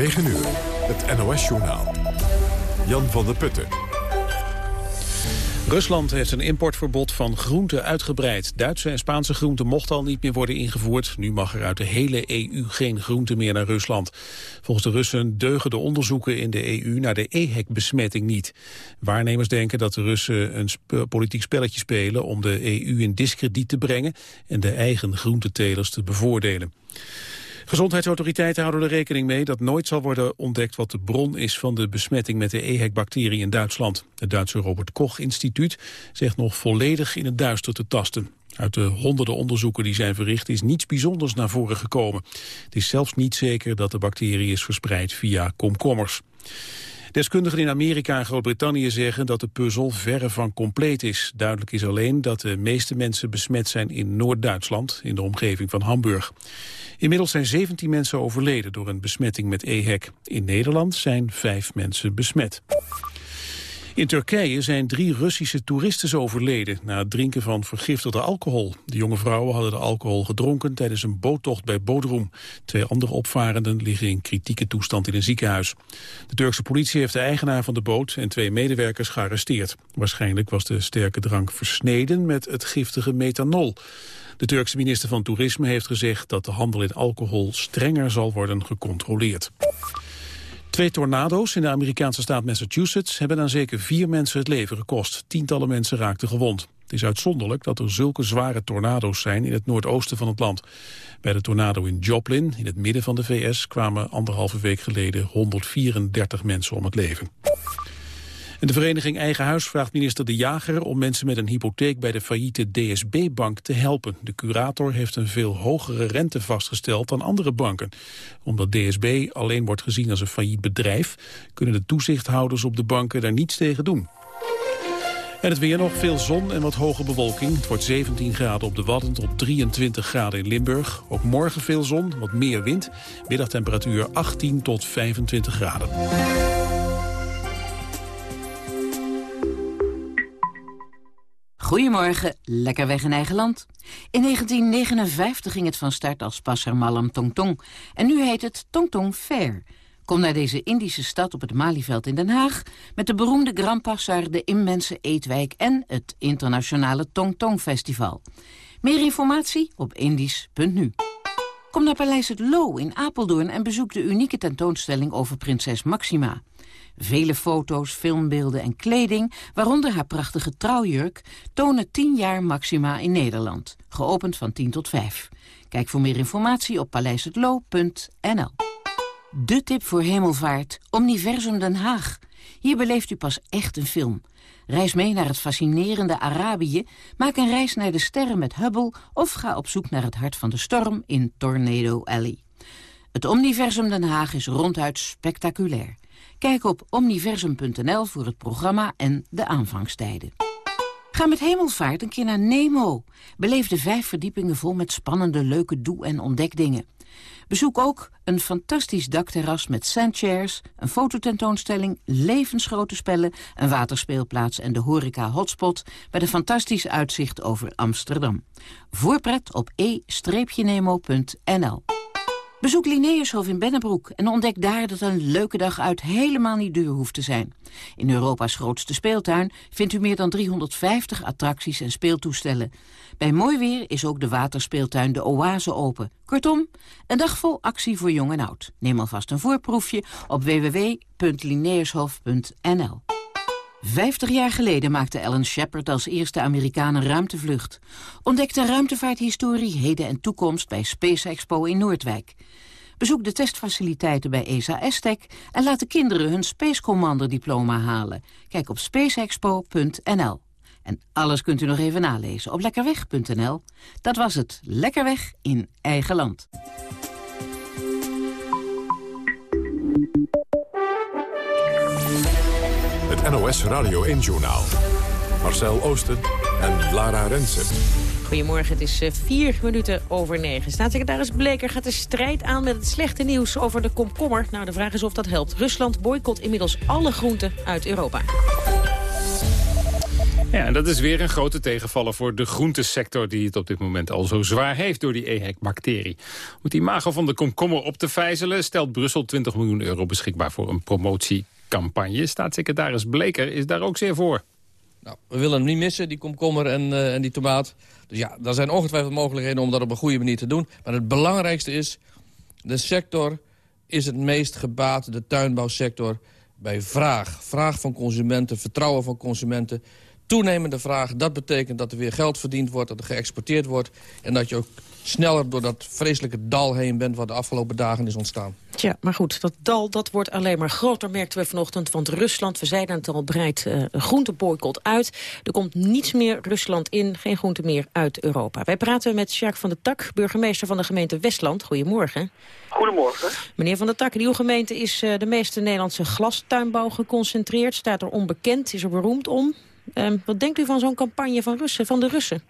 9 uur, het NOS-journaal. Jan van der Putten. Rusland heeft een importverbod van groenten uitgebreid. Duitse en Spaanse groenten mochten al niet meer worden ingevoerd. Nu mag er uit de hele EU geen groente meer naar Rusland. Volgens de Russen deugen de onderzoeken in de EU naar de EHEC-besmetting niet. Waarnemers denken dat de Russen een politiek spelletje spelen... om de EU in discrediet te brengen en de eigen groentetelers te bevoordelen. Gezondheidsautoriteiten houden er rekening mee dat nooit zal worden ontdekt wat de bron is van de besmetting met de EHEC-bacterie in Duitsland. Het Duitse Robert Koch-instituut zegt nog volledig in het duister te tasten. Uit de honderden onderzoeken die zijn verricht is niets bijzonders naar voren gekomen. Het is zelfs niet zeker dat de bacterie is verspreid via komkommers. Deskundigen in Amerika en Groot-Brittannië zeggen dat de puzzel verre van compleet is. Duidelijk is alleen dat de meeste mensen besmet zijn in Noord-Duitsland, in de omgeving van Hamburg. Inmiddels zijn 17 mensen overleden door een besmetting met EHEC. In Nederland zijn vijf mensen besmet. In Turkije zijn drie Russische toeristen overleden na het drinken van vergiftigde alcohol. De jonge vrouwen hadden de alcohol gedronken tijdens een boottocht bij Bodrum. Twee andere opvarenden liggen in kritieke toestand in een ziekenhuis. De Turkse politie heeft de eigenaar van de boot en twee medewerkers gearresteerd. Waarschijnlijk was de sterke drank versneden met het giftige methanol. De Turkse minister van Toerisme heeft gezegd dat de handel in alcohol strenger zal worden gecontroleerd. Twee tornado's in de Amerikaanse staat Massachusetts hebben aan zeker vier mensen het leven gekost. Tientallen mensen raakten gewond. Het is uitzonderlijk dat er zulke zware tornado's zijn in het noordoosten van het land. Bij de tornado in Joplin, in het midden van de VS, kwamen anderhalve week geleden 134 mensen om het leven de vereniging Eigen Huis vraagt minister De Jager om mensen met een hypotheek bij de failliete DSB-bank te helpen. De curator heeft een veel hogere rente vastgesteld dan andere banken. Omdat DSB alleen wordt gezien als een failliet bedrijf, kunnen de toezichthouders op de banken daar niets tegen doen. En het weer nog, veel zon en wat hoge bewolking. Het wordt 17 graden op de Wadden tot 23 graden in Limburg. Ook morgen veel zon, wat meer wind. Middagtemperatuur 18 tot 25 graden. Goedemorgen, lekker weg in eigen land. In 1959 ging het van start als Passer Malam Tong Tong. En nu heet het Tong Tong Fair. Kom naar deze Indische stad op het Malieveld in Den Haag... met de beroemde Grand Passar, de immense eetwijk... en het internationale Tong Tong Festival. Meer informatie op indisch.nu. Kom naar Paleis het Loo in Apeldoorn en bezoek de unieke tentoonstelling over prinses Maxima. Vele foto's, filmbeelden en kleding, waaronder haar prachtige trouwjurk... tonen 10 jaar Maxima in Nederland. Geopend van 10 tot 5. Kijk voor meer informatie op paleishetlo.nl. De tip voor hemelvaart, Omniversum Den Haag. Hier beleeft u pas echt een film. Reis mee naar het fascinerende Arabië, maak een reis naar de sterren met Hubble... of ga op zoek naar het hart van de storm in Tornado Alley. Het Omniversum Den Haag is ronduit spectaculair. Kijk op omniversum.nl voor het programma en de aanvangstijden. Ga met hemelvaart een keer naar Nemo. Beleef de vijf verdiepingen vol met spannende, leuke doe- en ontdekdingen. Bezoek ook een fantastisch dakterras met sandchairs, een fototentoonstelling, levensgrote spellen, een waterspeelplaats en de horeca hotspot met een fantastisch uitzicht over Amsterdam. Voorpret op e-nemo.nl. Bezoek Linnaeushof in Bennebroek en ontdek daar dat een leuke dag uit helemaal niet duur hoeft te zijn. In Europa's grootste speeltuin vindt u meer dan 350 attracties en speeltoestellen. Bij mooi weer is ook de waterspeeltuin de Oase open. Kortom, een dag vol actie voor jong en oud. Neem alvast een voorproefje op www.linnaeushof.nl. Vijftig jaar geleden maakte Ellen Shepard als eerste Amerikaan een ruimtevlucht. Ontdekte ruimtevaarthistorie, heden en toekomst bij Space Expo in Noordwijk. Bezoek de testfaciliteiten bij ESA Estec en laat de kinderen hun Space Commander diploma halen. Kijk op spaceexpo.nl. En alles kunt u nog even nalezen op lekkerweg.nl. Dat was het. Lekker weg in eigen land. Het NOS Radio 1-journaal. Marcel Oosten en Lara Rensen. Goedemorgen, het is eh, vier minuten over negen. Staatssecretaris Bleker gaat de strijd aan met het slechte nieuws over de komkommer. Nou, de vraag is of dat helpt. Rusland boycott inmiddels alle groenten uit Europa. Ja, en dat is weer een grote tegenvaller voor de groentesector... die het op dit moment al zo zwaar heeft door die EHEC-bacterie. Om die imago van de komkommer op te vijzelen... stelt Brussel 20 miljoen euro beschikbaar voor een promotiecampagne. Staatssecretaris Bleker is daar ook zeer voor. Nou, we willen hem niet missen, die komkommer en, uh, en die tomaat. Dus ja, er zijn ongetwijfeld mogelijkheden om dat op een goede manier te doen. Maar het belangrijkste is, de sector is het meest gebaat, de tuinbouwsector, bij vraag. Vraag van consumenten, vertrouwen van consumenten toenemende vraag. Dat betekent dat er weer geld verdiend wordt, dat er geëxporteerd wordt... en dat je ook sneller door dat vreselijke dal heen bent... wat de afgelopen dagen is ontstaan. Tja, maar goed, dat dal dat wordt alleen maar groter, merkten we vanochtend. Want Rusland, we zeiden het al, breidt uh, groenteboycott uit. Er komt niets meer Rusland in, geen groente meer uit Europa. Wij praten met Jacques van der Tak, burgemeester van de gemeente Westland. Goedemorgen. Goedemorgen. Meneer van der Tak, in uw gemeente is uh, de meeste Nederlandse glastuinbouw geconcentreerd. Staat er onbekend, is er beroemd om. Um, wat denkt u van zo'n campagne van, Russen, van de Russen?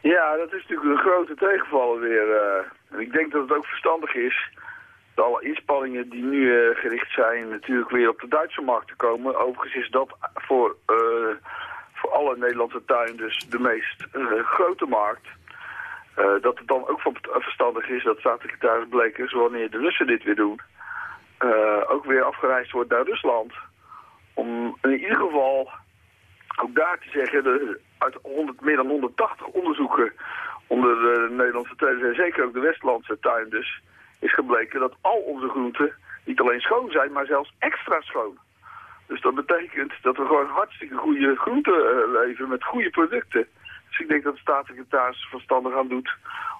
Ja, dat is natuurlijk een grote tegenvaller weer. Uh, en ik denk dat het ook verstandig is alle inspanningen die nu uh, gericht zijn natuurlijk weer op de Duitse markt te komen. Overigens is dat voor, uh, voor alle Nederlandse tuinders de meest grote markt. dat het dan ook van verstandig is dat staatssecretaris Blekers, wanneer de Russen dit weer doen, ook weer afgereisd wordt naar Rusland. Om in ieder geval ook daar te zeggen, de, uit 100, meer dan 180 onderzoeken onder de Nederlandse tuinders en zeker ook de Westlandse tuinders, is gebleken dat al onze groenten niet alleen schoon zijn, maar zelfs extra schoon. Dus dat betekent dat we gewoon hartstikke goede groenten uh, leveren met goede producten. Dus ik denk dat de staatssecretaris verstandig aan doet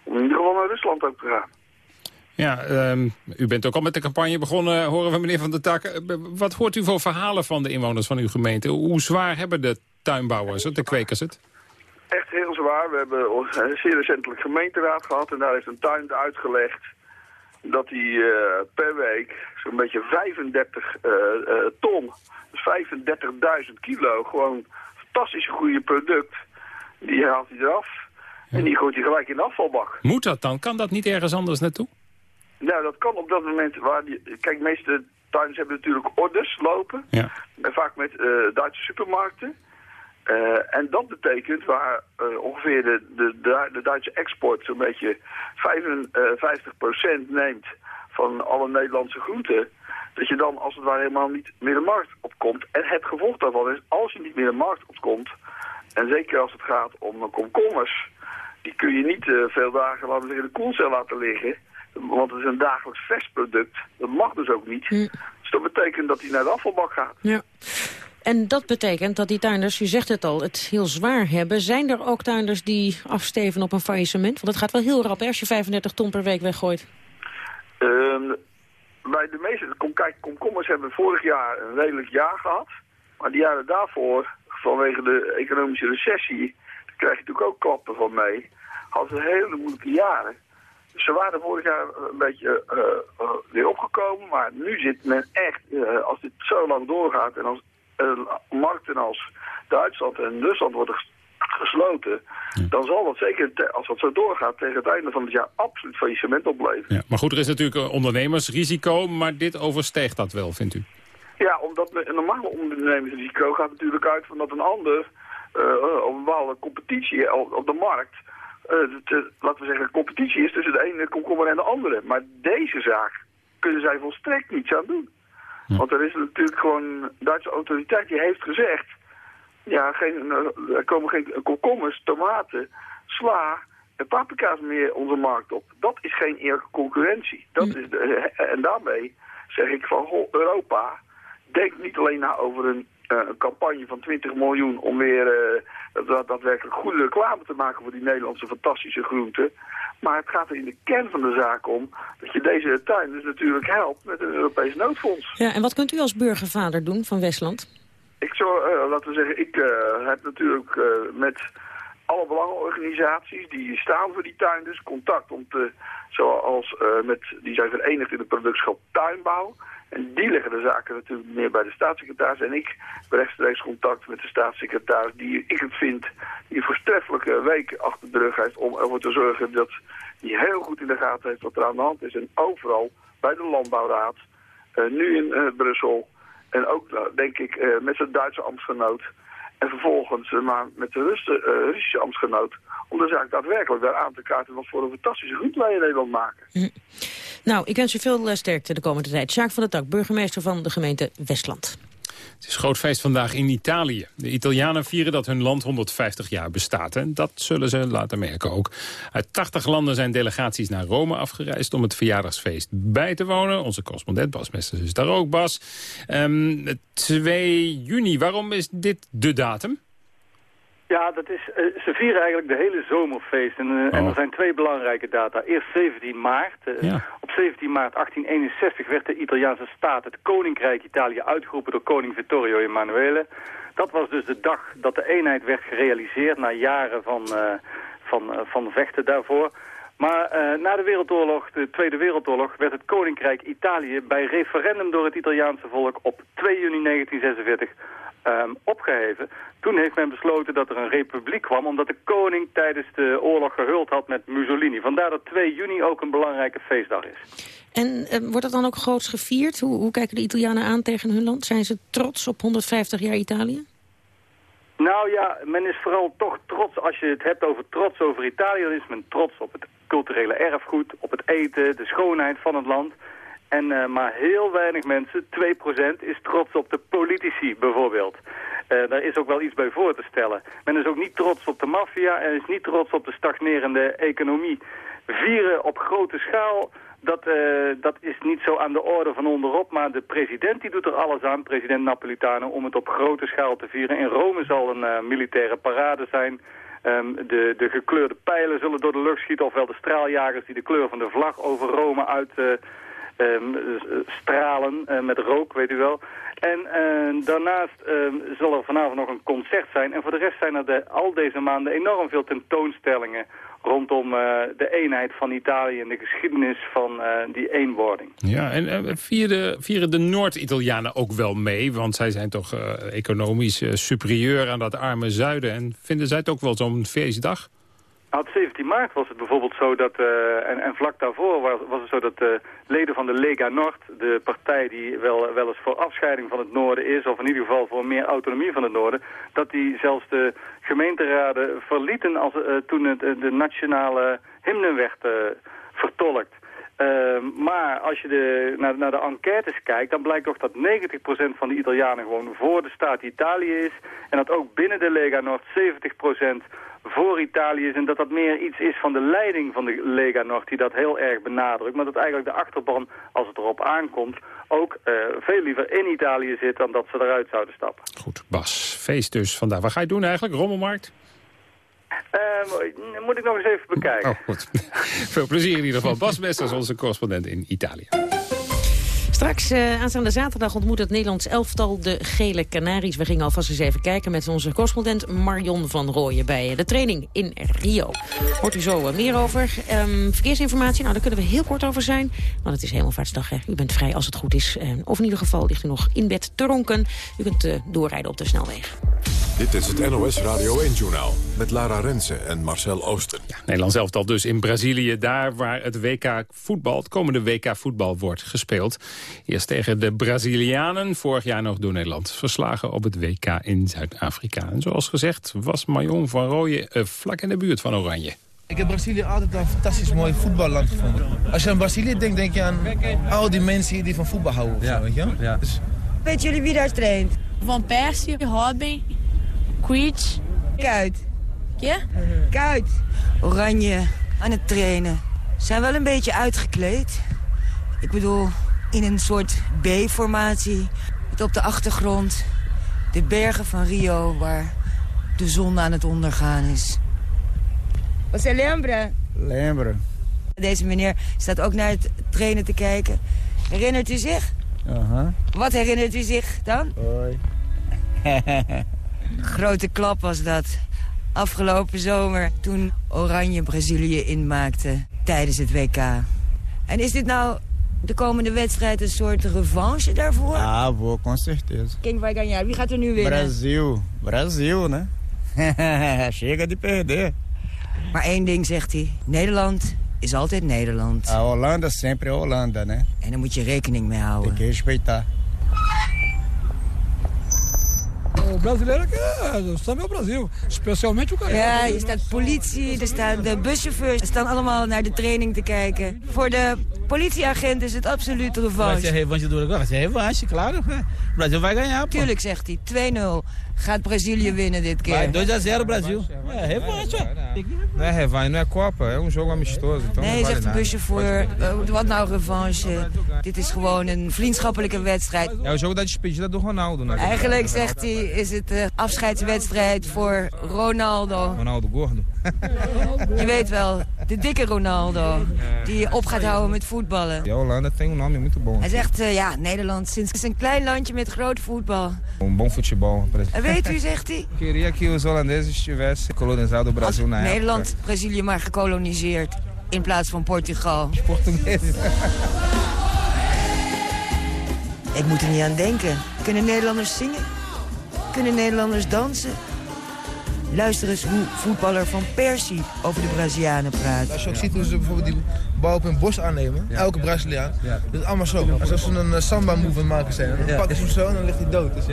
om in ieder geval naar Rusland ook te gaan. Ja, um, u bent ook al met de campagne begonnen, horen we meneer Van der Tak. Eh, wat hoort u voor verhalen van de inwoners van uw gemeente? Hoe zwaar hebben de tuinbouwers het, de kwekers het? Echt heel zwaar. We hebben een zeer recentelijk gemeenteraad gehad en daar heeft een tuin uitgelegd dat hij uh, per week zo'n beetje 35 uh, uh, ton, dus 35.000 kilo, gewoon fantastisch goede product, die haalt hij eraf. Ja. En die gooit hij gelijk in de afvalbak. Moet dat dan? Kan dat niet ergens anders naartoe? Nou, dat kan op dat moment waar die... Kijk, de meeste tuinders hebben natuurlijk orders lopen. Ja. En vaak met Duitse supermarkten. Uh, en dat betekent waar uh, ongeveer de, de, de, Duitse export zo'n beetje 55% neemt van alle Nederlandse groenten. Dat je dan als het ware helemaal niet meer de markt opkomt. En het gevolg daarvan is, als je niet meer de markt opkomt... en zeker als het gaat om komkommers... die kun je niet uh, veel dagen, laten zeggen, de koelcel laten liggen... Want het is een dagelijks vers product. Dat mag dus ook niet. Hm. Dus dat betekent dat hij naar de afvalbak gaat. Ja. En dat betekent dat die tuinders, u zegt het al, het heel zwaar hebben. Zijn er ook tuinders die afsteven op een faillissement? Want dat gaat wel heel rap als je 35 ton per week weggooit. Uh, bij de meeste kijk, komkommers hebben vorig jaar een redelijk jaar gehad. Maar die jaren daarvoor, vanwege de economische recessie, daar krijg je natuurlijk ook klappen van mee. Hadden ze hele moeilijke jaren. Ze waren vorig jaar een beetje uh, uh, weer opgekomen, maar nu zit men echt, uh, als dit zo lang doorgaat en als markten als Duitsland en Rusland worden gesloten, dan zal dat zeker, als dat zo doorgaat, tegen het einde van het jaar absoluut faillissement opleveren. Ja, maar goed, er is natuurlijk ondernemersrisico, maar dit oversteegt dat wel, vindt u? Ja, omdat een normale ondernemersrisico gaat natuurlijk uit van dat een ander uh, op een bepaalde competitie op de markt uh, laten we zeggen, competitie is tussen de ene komkommer en de andere. Maar deze zaak kunnen zij volstrekt niets aan doen. Want er is natuurlijk gewoon een Duitse autoriteit die heeft gezegd... ja, geen, eh, er komen geen komkommers, tomaten, sla en paprika's meer onze markt op. Dat is geen eerlijke concurrentie. Dat is de, eh, en daarmee zeg ik van Europa... denk niet alleen na over een een campagne van 20 miljoen om weer uh, dat, daadwerkelijk goede reclame te maken voor die Nederlandse fantastische groenten. Maar het gaat er in de kern van de zaak om dat je deze tuin dus natuurlijk helpt met een Europees noodfonds. Ja, en wat kunt u als burgervader doen van Westland? Ik zou, uh, laten we zeggen, ik heb natuurlijk met alle belangenorganisaties die staan voor die tuin dus contact om te, zoals met, die zijn verenigd in de productschap tuinbouw. En die leggen de zaken natuurlijk meer bij de staatssecretaris. En ik heb rechtstreeks contact met de staatssecretaris die ik het vind... die een voortreffelijke week achter de rug heeft om ervoor te zorgen... dat hij heel goed in de gaten heeft wat er aan de hand is. En overal bij de Landbouwraad, uh, nu in uh, Brussel... en ook, uh, denk ik, met zijn Duitse ambtsgenoot... En vervolgens maar met de Russische ambtsgenoot om de zaak daadwerkelijk daar aan te kaarten wat voor een fantastische groentelijn Nederland maken. Hm. Nou, ik wens u veel sterkte de komende tijd. Sjaak van der Tak, burgemeester van de gemeente Westland. Het is groot feest vandaag in Italië. De Italianen vieren dat hun land 150 jaar bestaat. En dat zullen ze laten merken ook. Uit 80 landen zijn delegaties naar Rome afgereisd... om het verjaardagsfeest bij te wonen. Onze correspondent Bas Mesters is daar ook, Bas. Um, ehm, 2 juni, waarom is dit de datum? Ja, dat is, uh, ze vieren eigenlijk de hele zomerfeest. En, uh, en er oh. zijn twee belangrijke data. Eerst 17 maart. Uh, Op 17 maart 1861 werd de Italiaanse staat, het Koninkrijk Italië, uitgeroepen door koning Vittorio Emanuele. Dat was dus de dag dat de eenheid werd gerealiseerd na jaren van, van, van vechten daarvoor. Maar na de Wereldoorlog, de Tweede Wereldoorlog, werd het Koninkrijk Italië bij referendum door het Italiaanse volk op 2 juni 1946 um, opgeheven. Toen heeft men besloten dat er een republiek kwam... omdat de koning tijdens de oorlog gehuld had met Mussolini. Vandaar dat 2 juni ook een belangrijke feestdag is. En uh, wordt dat dan ook groots gevierd? Hoe, hoe kijken de Italianen aan tegen hun land? Zijn ze trots op 150 jaar Italië? Nou ja, men is vooral toch trots, als je het hebt over trots over Italië... dan is men trots op het culturele erfgoed, op het eten, de schoonheid van het land... En uh, maar heel weinig mensen, 2%, is trots op de politici bijvoorbeeld. Uh, daar is ook wel iets bij voor te stellen. Men is ook niet trots op de maffia en is niet trots op de stagnerende economie. Vieren op grote schaal, dat, uh, dat is niet zo aan de orde van onderop. Maar de president die doet er alles aan, president Napolitano, om het op grote schaal te vieren. In Rome zal een militaire parade zijn. Um, de, de gekleurde pijlen zullen door de lucht schieten, ofwel de straaljagers die de kleur van de vlag over Rome uit um, stralen uh, met rook, weet u wel. En uh, daarnaast uh, zal er vanavond nog een concert zijn. En voor de rest zijn er de, al deze maanden enorm veel tentoonstellingen rondom uh, de eenheid van Italië en de geschiedenis van uh, die eenwording. Ja, en vieren, vieren de Noord-Italianen ook wel mee? Want zij zijn toch economisch superieur aan dat arme zuiden. En vinden zij het ook wel zo'n feestdag? Op 17 maart was het bijvoorbeeld zo dat, uh, en, en, vlak daarvoor was, het zo dat uh, leden van de Lega Nord, de partij die wel, wel eens voor afscheiding van het noorden is, of in ieder geval voor meer autonomie van het noorden, dat die zelfs de gemeenteraden verlieten als, uh, toen het, de nationale hymne werd vertolkt. maar als je de, naar, naar, de enquêtes kijkt, dan blijkt toch dat 90% van de Italianen gewoon voor de staat Italië is. En dat ook binnen de Lega Nord 70% voor Italië is... en dat dat meer iets is van de leiding van de Lega Nord die dat heel erg benadrukt. Maar dat eigenlijk de achterban, als het erop aankomt... ook uh, veel liever in Italië zit dan dat ze eruit zouden stappen. Goed, Bas. Feest dus vandaag. Wat ga je doen eigenlijk? Rommelmarkt? Uh, moet ik nog eens even bekijken. Oh, goed. Veel plezier in ieder geval. Bas Mesters, onze correspondent in Italië. Straks, uh, aanstaande zaterdag, ontmoet het Nederlands elftal de Gele Canaries. We gingen alvast eens even kijken met onze correspondent Marion van Rooyen... bij de training in Rio. Hoort u zo uh, meer over. Um, verkeersinformatie, nou, daar kunnen we heel kort over zijn. Want het is hemelvaartsdag, hè. U bent vrij als het goed is. Of in ieder geval ligt u nog in bed te ronken. U kunt doorrijden op de snelweg. Dit is het NOS Radio 1-journaal met Lara Rensen en Marcel Oosten. Ja, Nederland elftal dus in Brazilië, daar waar het WK voetbal, het komende WK voetbal wordt gespeeld. Eerst tegen de Brazilianen, vorig jaar nog door Nederland verslagen op het WK in Zuid-Afrika. En zoals gezegd was Marion van Rooyen uh, vlak in de buurt van Oranje. Ik heb Brazilië altijd een fantastisch mooi voetballand gevonden. Als je aan Brazilië denkt, denk je aan al die mensen die van voetbal houden. Ja. weet je? Ja. Dus... Weet jullie wie daar traint? Van Persie, Robin, Queets. Kuit. Ja? Kuit. Oranje aan het trainen. Zijn wel een beetje uitgekleed. Ik bedoel, in een soort B-formatie. Met op de achtergrond de bergen van Rio waar de zon aan het ondergaan is. Você lembra? Lembra. Deze meneer staat ook naar het trainen te kijken. Herinnert u zich? Aha. Wat herinnert u zich dan? Hoi. Grote klap was dat. Afgelopen zomer toen Oranje Brazilië inmaakte tijdens het WK. En is dit nou de komende wedstrijd een soort revanche daarvoor? Ah, vou, com certeza. Quem vai ganhar? Wie gaat er nu winnen? Brasil. Brasil, né? Chega de perder. Maar één ding zegt hij. Nederland is altijd Nederland. A Holanda sempre Holanda, né? En daar moet je rekening mee houden. Tem que respeitar. Brasileiro que é, o samba é o Brasil. Especialmente o carioca. Ja, er staat politie, er staan de buschauffeurs. Ze staan allemaal naar de training te kijken. Voor de politieagent is het absoluut revanche. ser revanche do Uruguai? Vai ser revanche, claro. O Brasil vai ganhar. Tuurlijk, zegt hij. 2-0. Gaat Brazilië winnen dit keer. 2 a 0 Brasil. É revanche, é revanche, não é Copa, é um jogo amistoso. Então Nee, zegt de buschauffeur. eh, wat nou revanche? Dit is gewoon een vriendschappelijke wedstrijd. É o jogo da despedida do Ronaldo? Eigenlijk, zegt hij, is het de afscheidswedstrijd voor Ronaldo. Ronaldo Gordo. Je weet wel, de dikke Ronaldo. Die op gaat houden met voetballen. E a Holanda tem um nome muito bom. Hij zegt, eh, ja, Nederland sinds is een klein landje met groot voetbal. Um bom futebol. En weet u, zegt hij, Queria que os holandeses tivessem colonizado o Brasil na época. Nederland Brazilië maar gekoloniseerd in plaats van Portugal. Portugueses. Ik moet er niet aan denken. Kunnen Nederlanders zingen? Kunnen Nederlanders dansen? Luister eens hoe voetballer Van Persie over de Brazilianen praat. Als je ook ziet hoe ze bijvoorbeeld die bal op hun bos aannemen, elke Braziliaan, dat is allemaal zo. Alsof ze een eh, samba move aan het maken zijn. Dan pakken ze hem zo en dan ligt hij dood. Dus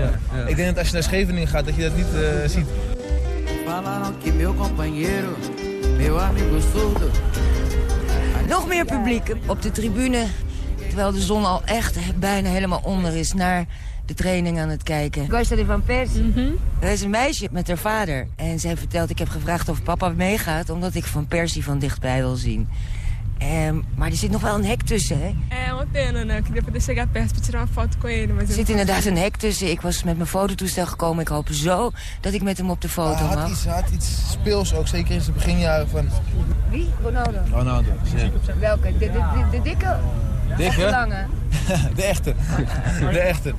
ik denk dat als je naar Scheveningen gaat, dat je dat niet eh, ziet. Nog meer publiek op de tribune, terwijl de zon al echt bijna helemaal onder is, naar de training aan het kijken. Gosta de Van Persie. Er is een meisje met haar vader. En zij vertelt, ik heb gevraagd of papa meegaat... omdat ik Van Persie van dichtbij wil zien. Ehm, maar er zit nog wel een hek tussen, hè? É uma pena, né? Eu queria poder chegar perto pra tirar uma foto com ele, mas Er zit inderdaad een hek tussen. Ik was met mijn fototoestel gekomen. Ik hoop zo dat ik met hem op de foto Hij had mag. iets, hij had iets speels ook, zeker in zijn beginjaren van Wie? Ronaldo. Ronaldo. Ja. Welke? De, de, de, de dikke? Dikke? Of lange? De echte. De echte.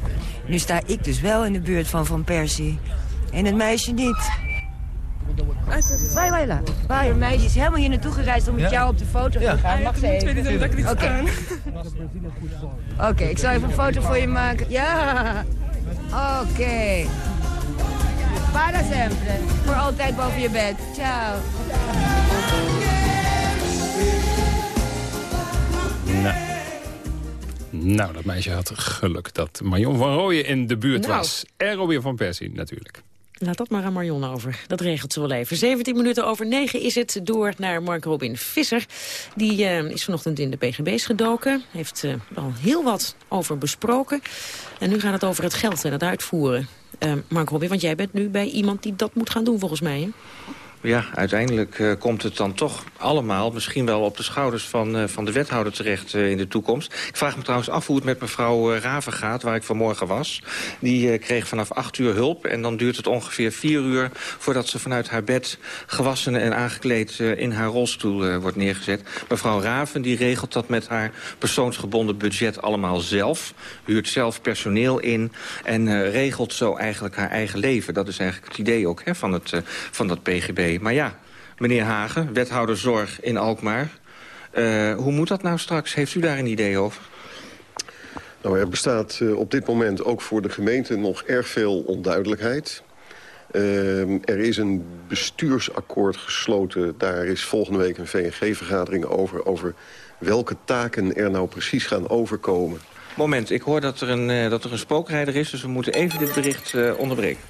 Nu sta ik dus wel in de buurt van Van Persie. En het meisje niet. Vai, vai lá. Vai, het meisje is helemaal hier naartoe gereisd om met Ja? jou op de foto te Ja. gaan. Mag ze even? Oké. acreditando. Oké, ik zal even een foto voor je maken. Ja. Oké. Para sempre. Voor altijd boven je bed. Ciao. Nou. nou, dat meisje had geluk dat Marion van Rooyen in de buurt Nou. was. En Robin van Persie natuurlijk. Laat dat maar aan Marion over. Dat regelt ze wel even. 17 minuten over 9 is het door naar Mark Robin Visser. Die eh, is vanochtend in de PGB's gedoken. Heeft eh, al heel wat over besproken. En nu gaat het over het geld en het uitvoeren. Eh, Mark Robin, want jij bent nu bij iemand die dat moet gaan doen volgens mij. Ja, uiteindelijk eh, komt het dan toch allemaal misschien wel op de schouders van, eh, van de wethouder terecht eh, in de toekomst. Ik vraag me trouwens af hoe het met mevrouw Raven gaat, waar ik vanmorgen was. Die kreeg vanaf acht uur hulp en dan duurt het ongeveer vier uur voordat ze vanuit haar bed gewassen en aangekleed in haar rolstoel wordt neergezet. Mevrouw Raven die regelt dat met haar persoonsgebonden budget allemaal zelf. Huurt zelf personeel in en regelt zo eigenlijk haar eigen leven. Dat is eigenlijk het idee ook hè, van, het, van dat PGB. Maar ja, meneer Hagen, wethouder zorg in Alkmaar. eh, hoe moet dat nou straks? Heeft u daar een idee over? Nou, er bestaat eh, op dit moment ook voor de gemeente nog erg veel onduidelijkheid. Ehm, er is een bestuursakkoord gesloten. Daar is volgende week een VNG-vergadering over... over welke taken er nou precies gaan overkomen. Moment, ik hoor dat er een, eh, dat er een spookrijder is... dus we moeten even dit bericht eh, onderbreken.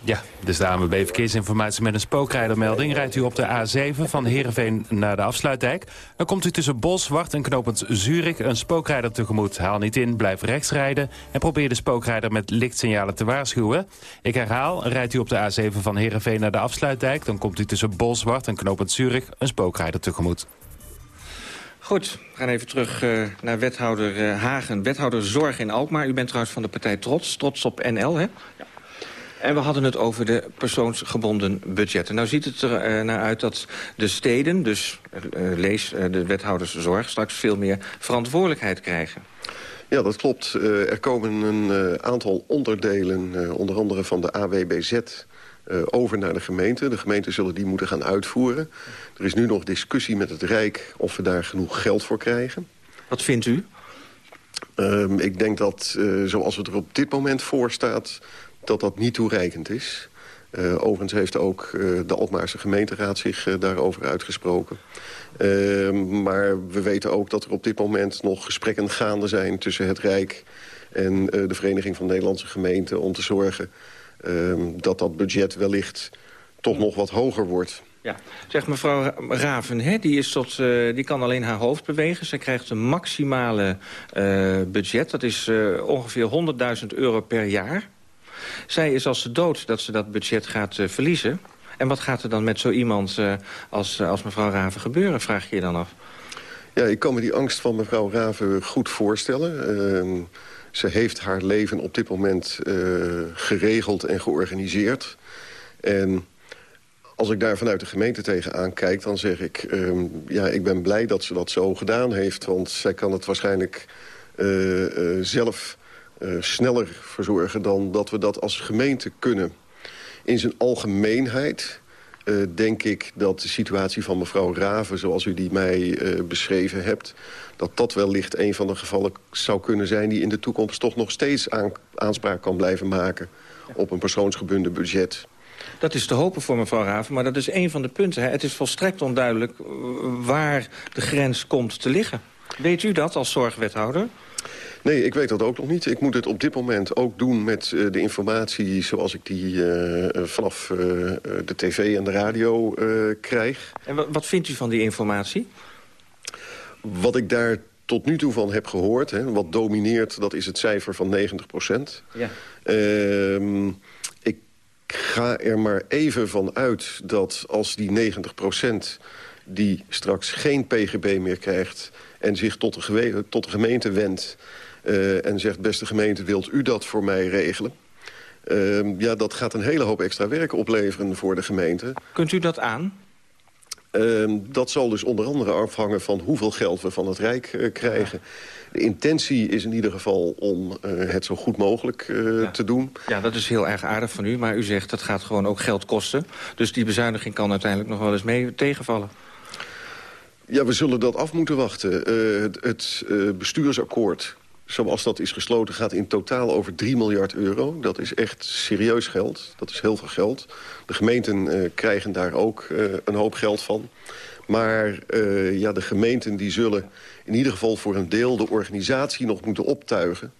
Ja, dus de ANWB Verkeersinformatie met een spookrijdermelding. Rijdt u op de A7 van Heerenveen naar de Afsluitdijk... dan komt u tussen Boswart en knopend Zurich een spookrijder tegemoet. Haal niet in, blijf rechts rijden... en probeer de spookrijder met lichtsignalen te waarschuwen. Ik herhaal, rijdt u op de A7 van Heerenveen naar de Afsluitdijk... dan komt u tussen Boswart en knopend Zurich een spookrijder tegemoet. Goed, we gaan even terug eh, naar wethouder eh, Hagen. Wethouder Zorg in Alkmaar. U bent trouwens van de partij Trots, Trots op NL, hè? Ja. En we hadden het over de persoonsgebonden budgetten. Nou ziet het er eh, naar uit dat de steden, dus eh, lees eh, de wethouders Zorg... straks veel meer verantwoordelijkheid krijgen. Ja, dat klopt. Eh, er komen een eh, aantal onderdelen, eh, onder andere van de AWBZ... eh, over naar de gemeente. De gemeenten zullen die moeten gaan uitvoeren. Er is nu nog discussie met het Rijk of we daar genoeg geld voor krijgen. Wat vindt u? Ehm, ik denk dat, eh, zoals het er op dit moment voor staat... dat dat niet toereikend is. Eh, overigens heeft ook eh, de Alkmaarse gemeenteraad zich eh, daarover uitgesproken. Maar we weten ook dat er op dit moment nog gesprekken gaande zijn... tussen het Rijk en de Vereniging van Nederlandse Gemeenten... om te zorgen ehm, dat dat budget wellicht toch nog wat hoger wordt. Ja, zeg mevrouw Raven, hè, die, is tot, die kan alleen haar hoofd bewegen. Ze krijgt een maximale budget, dat is ongeveer 100.000 euro per jaar. Zij is als ze dood dat ze dat budget gaat verliezen. En wat gaat er dan met zo iemand als, als mevrouw Raven gebeuren, vraag je je dan af? Ja, ik kan me die angst van mevrouw Raven goed voorstellen. Ehm, ze heeft haar leven op dit moment geregeld en georganiseerd. En als ik daar vanuit de gemeente tegenaan kijk, dan zeg ik... Um, ja, ik ben blij dat ze dat zo gedaan heeft. Want zij kan het waarschijnlijk zelf sneller verzorgen... dan dat we dat als gemeente kunnen. In zijn algemeenheid denk ik dat de situatie van mevrouw Raven... zoals u die mij beschreven hebt... dat dat wellicht een van de gevallen zou kunnen zijn... die in de toekomst toch nog steeds aan, aanspraak kan blijven maken... op een persoonsgebonden budget... Dat is te hopen voor mevrouw Raven, maar dat is een van de punten. Het is volstrekt onduidelijk waar de grens komt te liggen. Weet u dat als zorgwethouder? Nee, ik weet dat ook nog niet. Ik moet het op dit moment ook doen met uh, de informatie zoals ik die uh, vanaf uh, de tv en de radio krijg. En wat vindt u van die informatie? Wat ik daar tot nu toe van heb gehoord, hè, wat domineert, dat is het cijfer van 90 procent. Ja. Ehm, ga er maar even van uit dat als die 90% die straks geen PGB meer krijgt... en zich tot de, tot de gemeente wendt uh, en zegt... beste gemeente, wilt u dat voor mij regelen? Uh, ja, dat gaat een hele hoop extra werk opleveren voor de gemeente. Kunt u dat aan? Uh, dat zal dus onder andere afhangen van hoeveel geld we van het Rijk uh, krijgen. De intentie is in ieder geval om uh, het zo goed mogelijk ja. te doen. Ja, dat is heel erg aardig van u. Maar u zegt dat gaat gewoon ook geld kosten. Dus die bezuiniging kan uiteindelijk nog wel eens mee tegenvallen. Ja, we zullen dat af moeten wachten. Het, het bestuursakkoord zoals dat is gesloten, gaat in totaal over 3 miljard euro. Dat is echt serieus geld. Dat is heel veel geld. De gemeenten uh, krijgen daar ook uh, een hoop geld van. Maar uh, ja, de gemeenten die zullen in ieder geval voor een deel de organisatie nog moeten optuigen.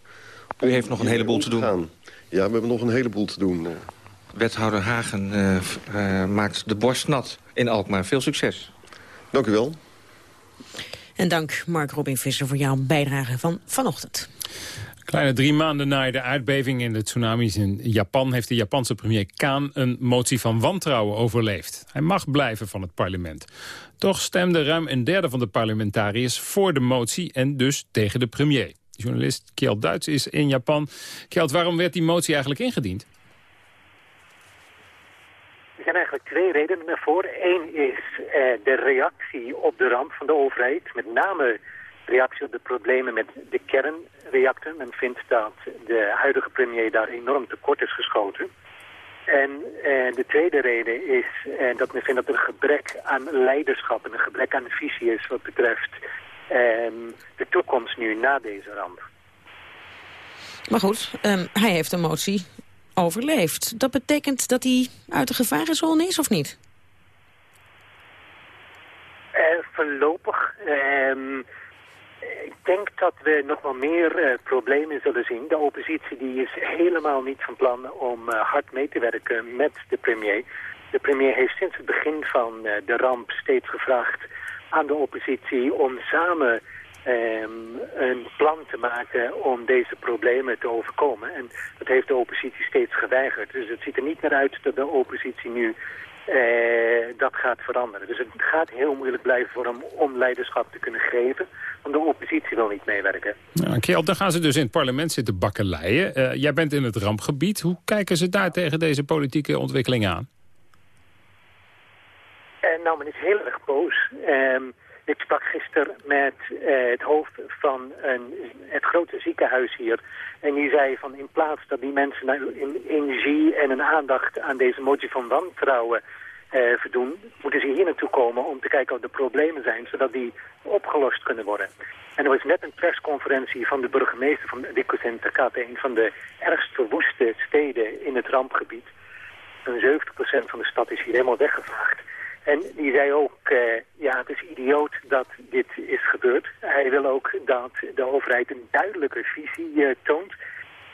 U heeft nog een heleboel te doen. Gaan. Ja, we hebben nog een heleboel te doen. Wethouder Hagen maakt de borst nat in Alkmaar. Veel succes. Dank u wel. En dank Mark Robin Visser voor jouw bijdrage van vanochtend. Kleine drie maanden na de aardbeving en de tsunamis in Japan... heeft de Japanse premier Kaan een motie van wantrouwen overleefd. Hij mag blijven van het parlement. Toch stemde ruim een derde van de parlementariërs voor de motie... en dus tegen de premier. Journalist Kjeld Duits is in Japan. Kjeld, waarom werd die motie eigenlijk ingediend? Zijn eigenlijk twee redenen ervoor. Eén is eh, de reactie op de ramp van de overheid. Met name reactie op de problemen met de kernreactor. Men vindt dat de huidige premier daar enorm tekort is geschoten. En eh, de tweede reden is eh, dat men vindt dat er een gebrek aan leiderschap en een gebrek aan visie is wat betreft eh, de toekomst nu na deze ramp. Maar goed, um, hij heeft een motie overleefd. Dat betekent dat hij uit de gevarenzone is of niet? Uh, voorlopig. Uh, ik denk dat we nog wel meer uh, problemen zullen zien. De oppositie die is helemaal niet van plan om uh, hard mee te werken met de premier. De premier heeft sinds het begin van de ramp steeds gevraagd aan de oppositie om samen um, een plan te maken om deze problemen te overkomen. En dat heeft de oppositie steeds geweigerd. Dus het ziet er niet meer uit dat de oppositie nu uh, dat gaat veranderen. Dus het gaat heel moeilijk blijven voor hem om leiderschap te kunnen geven. Want de oppositie wil niet meewerken. Nou, dan gaan ze dus in het parlement zitten bakkeleien. Uh, jij bent in het rampgebied. Hoe kijken ze daar tegen deze politieke ontwikkeling aan? Uh, nou, men is heel erg boos. Um, ik sprak gisteren met uh, het hoofd van een, het grote ziekenhuis hier. En die zei van in plaats dat die mensen nou in energie en een aandacht aan deze motie van wantrouwen uh, verdoen, moeten ze hier naartoe komen om te kijken wat de problemen zijn, zodat die opgelost kunnen worden. En er was net een persconferentie van de burgemeester van Rikuzen Takate, een van de ergst verwoeste steden in het rampgebied. Een 70% van de stad is hier helemaal weggevaagd. En die zei ook, uh, ja, het is idioot dat dit is gebeurd. Hij wil ook dat de overheid een duidelijke visie uh, toont.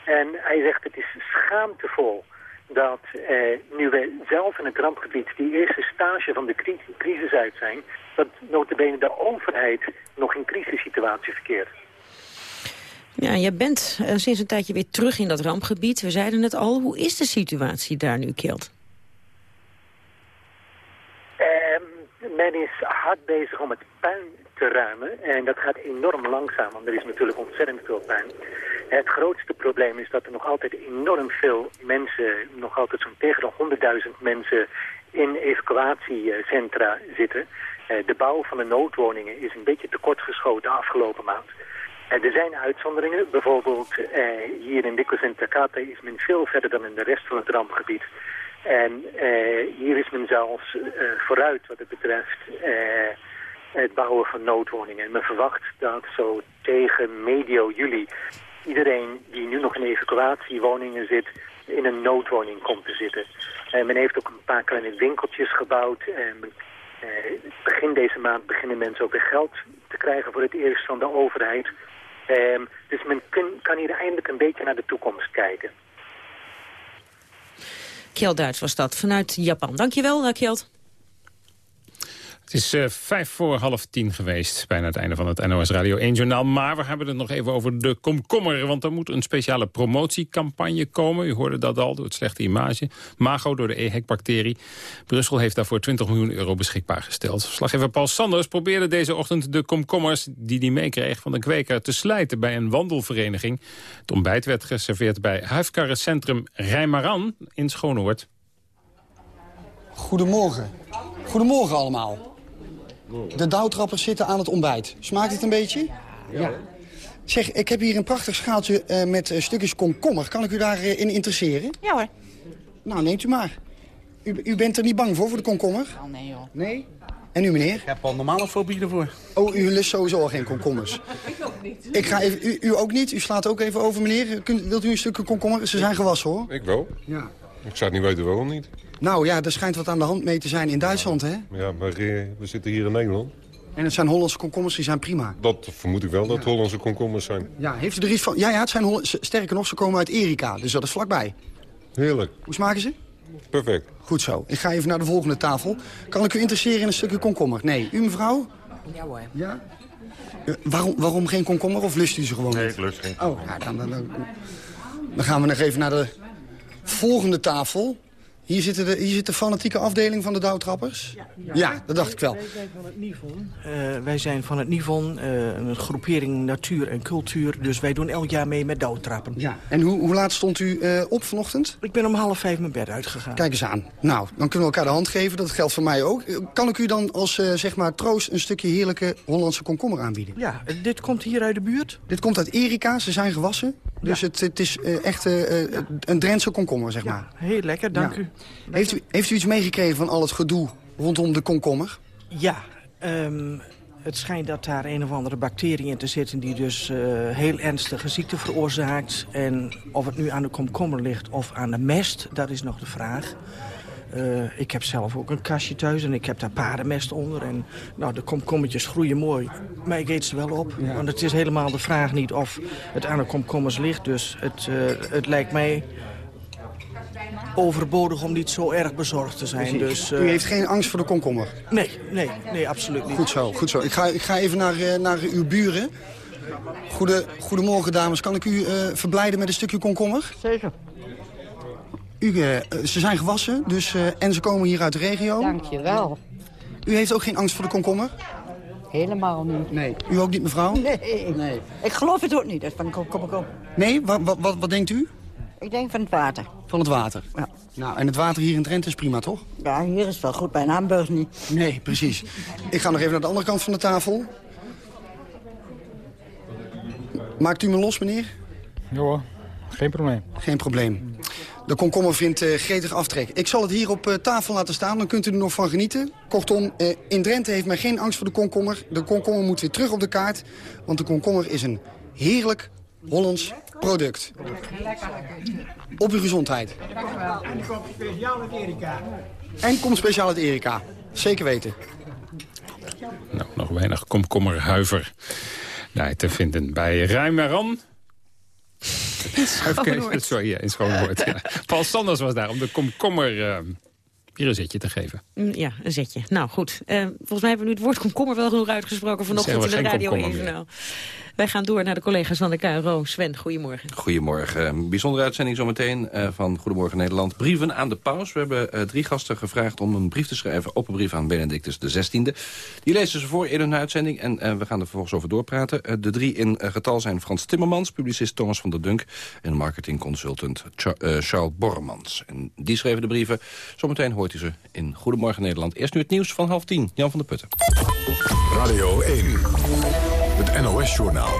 En hij zegt, het is schaamtevol dat eh, nu wij zelf in het rampgebied die eerste stage van de cri crisis uit zijn, dat notabene de overheid nog in crisissituatie verkeert. Ja, je bent sinds een tijdje weer terug in dat rampgebied. We zeiden het al. Hoe is de situatie daar nu, Kjeld? Um, men is hard bezig om het puin te ruimen. En dat gaat enorm langzaam, want er is natuurlijk ontzettend veel puin. Het grootste probleem is dat er nog altijd enorm veel mensen, nog altijd zo'n tegen de 100.000 mensen in evacuatiecentra zitten. Eh, de bouw van de noodwoningen is een beetje tekortgeschoten afgelopen maand. er zijn uitzonderingen. Bijvoorbeeld eh, hier in Dikos en Takata is men veel verder dan in de rest van het rampgebied. En eh, hier is men zelfs vooruit wat het betreft het bouwen van noodwoningen. En men verwacht dat zo tegen medio juli iedereen die nu nog in evacuatiewoningen zit in een noodwoning komt te zitten. En men heeft ook een paar kleine winkeltjes gebouwd. En eh, begin deze maand beginnen mensen ook weer geld te krijgen voor het eerst van de overheid. Eh, dus men kan hier eindelijk een beetje naar de toekomst kijken. Kjeld Duits was dat vanuit Japan. Dankjewel, Kjeld. Het is uh, vijf voor half tien geweest, bijna het einde van het NOS Radio 1 Journaal. Maar we hebben het nog even over de komkommer, want er moet een speciale promotiecampagne komen. U hoorde dat al, door het slechte image. Mago door de EHEC-bacterie. Brussel heeft daarvoor 20 miljoen euro beschikbaar gesteld. Slaggever Paul Sanders probeerde deze ochtend de komkommers die hij meekreeg van de kweker te slijten bij een wandelvereniging. Het ontbijt werd geserveerd bij Huifkarrencentrum Rijmaran in Schoonoord. Goedemorgen. Goedemorgen allemaal. De dauwtrappers zitten aan het ontbijt. Smaakt het een beetje? Ja. Zeg, ik heb hier een prachtig schaaltje uh, met uh, stukjes komkommer. Kan ik u daarin in interesseren? Ja hoor. Nou, neemt u maar. U, u bent er niet bang voor, voor de komkommer? Oh, nee joh. Nee? En u meneer? Ik heb al normale fobie ervoor. Oh, u lust sowieso al geen komkommers. ik ook niet. Ik ga even, u, u, ook niet? U slaat ook even over, meneer. Kunt, wilt u een stukje komkommer? Ze zijn gewassen, hoor. Ik wel. Ja. Ik zou het niet weten waarom niet. Nou ja, er schijnt wat aan de hand mee te zijn in Duitsland, hè? Ja, maar eh, we zitten hier in Nederland. En het zijn Hollandse komkommers, die zijn prima. Dat vermoed ik wel, dat ja. Hollandse komkommers zijn. Ja, heeft u er iets van? Ja, ja, het zijn Holl sterker nog, ze komen uit Erika, dus dat is vlakbij. Heerlijk. Hoe smaken ze? Perfect. Goed zo. Ik ga even naar de volgende tafel. Kan ik u interesseren in een stukje komkommer? Nee. U, mevrouw? Ja hoor. Ja? Uh, waarom, waarom geen komkommer of lust u ze gewoon? Nee, ik lust geen Oh, ja, dan, dan, dan, dan gaan we nog even naar de volgende tafel. Hier zit, de, hier zit de fanatieke afdeling van de douwtrappers? Ja, ja. ja dat dacht ik wel. Wij zijn van het Nivon. Uh, wij zijn van het Nivon, uh, een groepering natuur en cultuur. Dus wij doen elk jaar mee met douwtrappen. Ja. En hoe, hoe laat stond u uh, op vanochtend? Ik ben om half vijf mijn bed uitgegaan. Kijk eens aan. Nou, dan kunnen we elkaar de hand geven. Dat geldt voor mij ook. Kan ik u dan als zeg maar troost een stukje heerlijke Hollandse komkommer aanbieden? Ja, dit komt hier uit de buurt. Dit komt uit Erika. Ze zijn gewassen. Dus ja. het, het, is echt een Drentse komkommer, zeg maar. Ja, heel lekker, dank ja. u. Heeft u, heeft u iets meegekregen van al het gedoe rondom de komkommer? Ja, um, het schijnt dat daar een of andere bacterie in te zitten... die dus uh, heel ernstige ziekte veroorzaakt. En of het nu aan de komkommer ligt of aan de mest, dat is nog de vraag. Uh, ik heb zelf ook een kastje thuis en ik heb daar paardenmest onder. En nou, de komkommertjes groeien mooi, maar ik eet ze wel op. Ja. Want het is helemaal de vraag niet of het aan de komkommers ligt. Dus het, uh, het lijkt mij overbodig om niet zo erg bezorgd te zijn. Dus, uh... U heeft geen angst voor de komkommer? Nee, nee, nee, absoluut niet. Goed zo, goed zo. Ik ga, ik ga even naar, uh, naar uw buren. Goede, goedemorgen, dames. Kan ik u uh, verblijden met een stukje komkommer? Zeker. U, ze zijn gewassen, dus, en ze komen hier uit de regio. Dankjewel. U heeft ook geen angst voor de komkommer? Helemaal niet. Nee. U ook niet, mevrouw? Nee. nee. Ik geloof het ook niet, dat van kom, kom, kom. Nee? Wat, wat, wat, wat denkt u? Ik denk van het water. Van het water? Ja. Nou, en het water hier in Drenthe is prima, toch? Ja, hier is het wel goed, bij een Hamburg niet. Nee, precies. Ik ga nog even naar de andere kant van de tafel. Maakt u me los, meneer? Ja hoor, geen probleem. Geen probleem. De komkommer vindt uh, gretig aftrek. Ik zal het hier op uh, tafel laten staan, dan kunt u er nog van genieten. Kortom, uh, in Drenthe heeft men geen angst voor de komkommer. De komkommer moet weer terug op de kaart. Want de komkommer is een heerlijk Hollands product. Op uw gezondheid. Dank u wel. En komt speciaal uit Erika. En komt speciaal uit Erika. Zeker weten. Nou, nog weinig komkommerhuiver. Daar te vinden bij Rijmeran. Even, sorry, ja, in Schoonhoord. Ja. Paul Sanders was daar om de komkommer uh, hier een zetje te geven. Mm, Ja, een zetje. Nou goed, Eh, volgens mij hebben we nu het woord komkommer wel genoeg uitgesproken vanochtend in de radio even. Wij gaan door naar de collega's van de KRO. Sven, goedemorgen. Goedemorgen. Een bijzondere uitzending zometeen eh, van Goedemorgen Nederland. Brieven aan de paus. We hebben eh, drie gasten gevraagd om een brief te schrijven... op een brief aan Benedictus XVI. Die lezen ze voor in hun uitzending en eh, we gaan er vervolgens over doorpraten. Eh, de drie in getal zijn Frans Timmermans, publicist Thomas van der Dunk... en marketingconsultant Cha- Charles Borremans. En die schreven de brieven. Zometeen hoort u ze in Goedemorgen Nederland. Eerst nu het nieuws van half tien. Jan van der Putten. Radio 1, het NOS-journaal.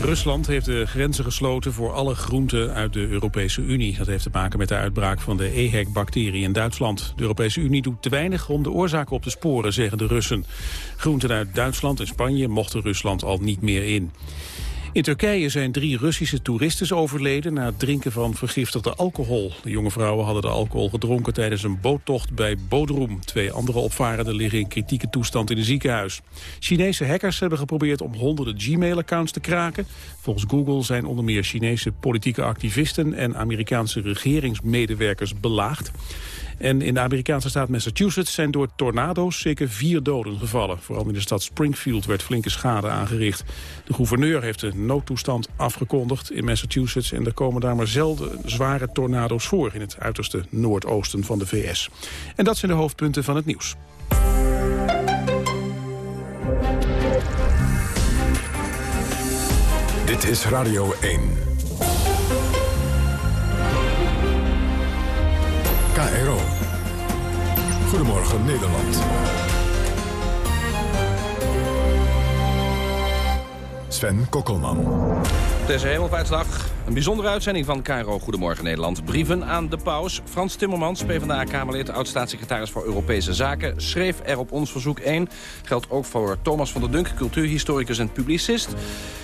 Rusland heeft de grenzen gesloten voor alle groenten uit de Europese Unie. Dat heeft te maken met de uitbraak van de EHEC-bacterie in Duitsland. De Europese Unie doet te weinig om de oorzaak op te sporen, zeggen de Russen. Groenten uit Duitsland en Spanje mochten Rusland al niet meer in. In Turkije zijn drie Russische toeristen overleden na het drinken van vergiftigde alcohol. De jonge vrouwen hadden de alcohol gedronken tijdens een boottocht bij Bodrum. Twee andere opvarenden liggen in kritieke toestand in een ziekenhuis. Chinese hackers hebben geprobeerd om honderden Gmail-accounts te kraken. Volgens Google zijn onder meer Chinese politieke activisten en Amerikaanse regeringsmedewerkers belaagd. En in de Amerikaanse staat Massachusetts zijn door tornado's zeker vier doden gevallen. Vooral in de stad Springfield werd flinke schade aangericht. De gouverneur heeft de noodtoestand afgekondigd in Massachusetts... en er komen daar maar zelden zware tornado's voor... in het uiterste noordoosten van de VS. En dat zijn de hoofdpunten van het nieuws. Dit is Radio 1. KRO. Goedemorgen Nederland. Sven Kokkelman. Deze hemelvaartsdag een bijzondere uitzending van KRO Goedemorgen Nederland. Brieven aan de paus. Frans Timmermans, PvdA-Kamerlid, oud-staatssecretaris voor Europese Zaken... schreef er op ons verzoek 1. Geldt ook voor Thomas van der Dunk, cultuurhistoricus en publicist.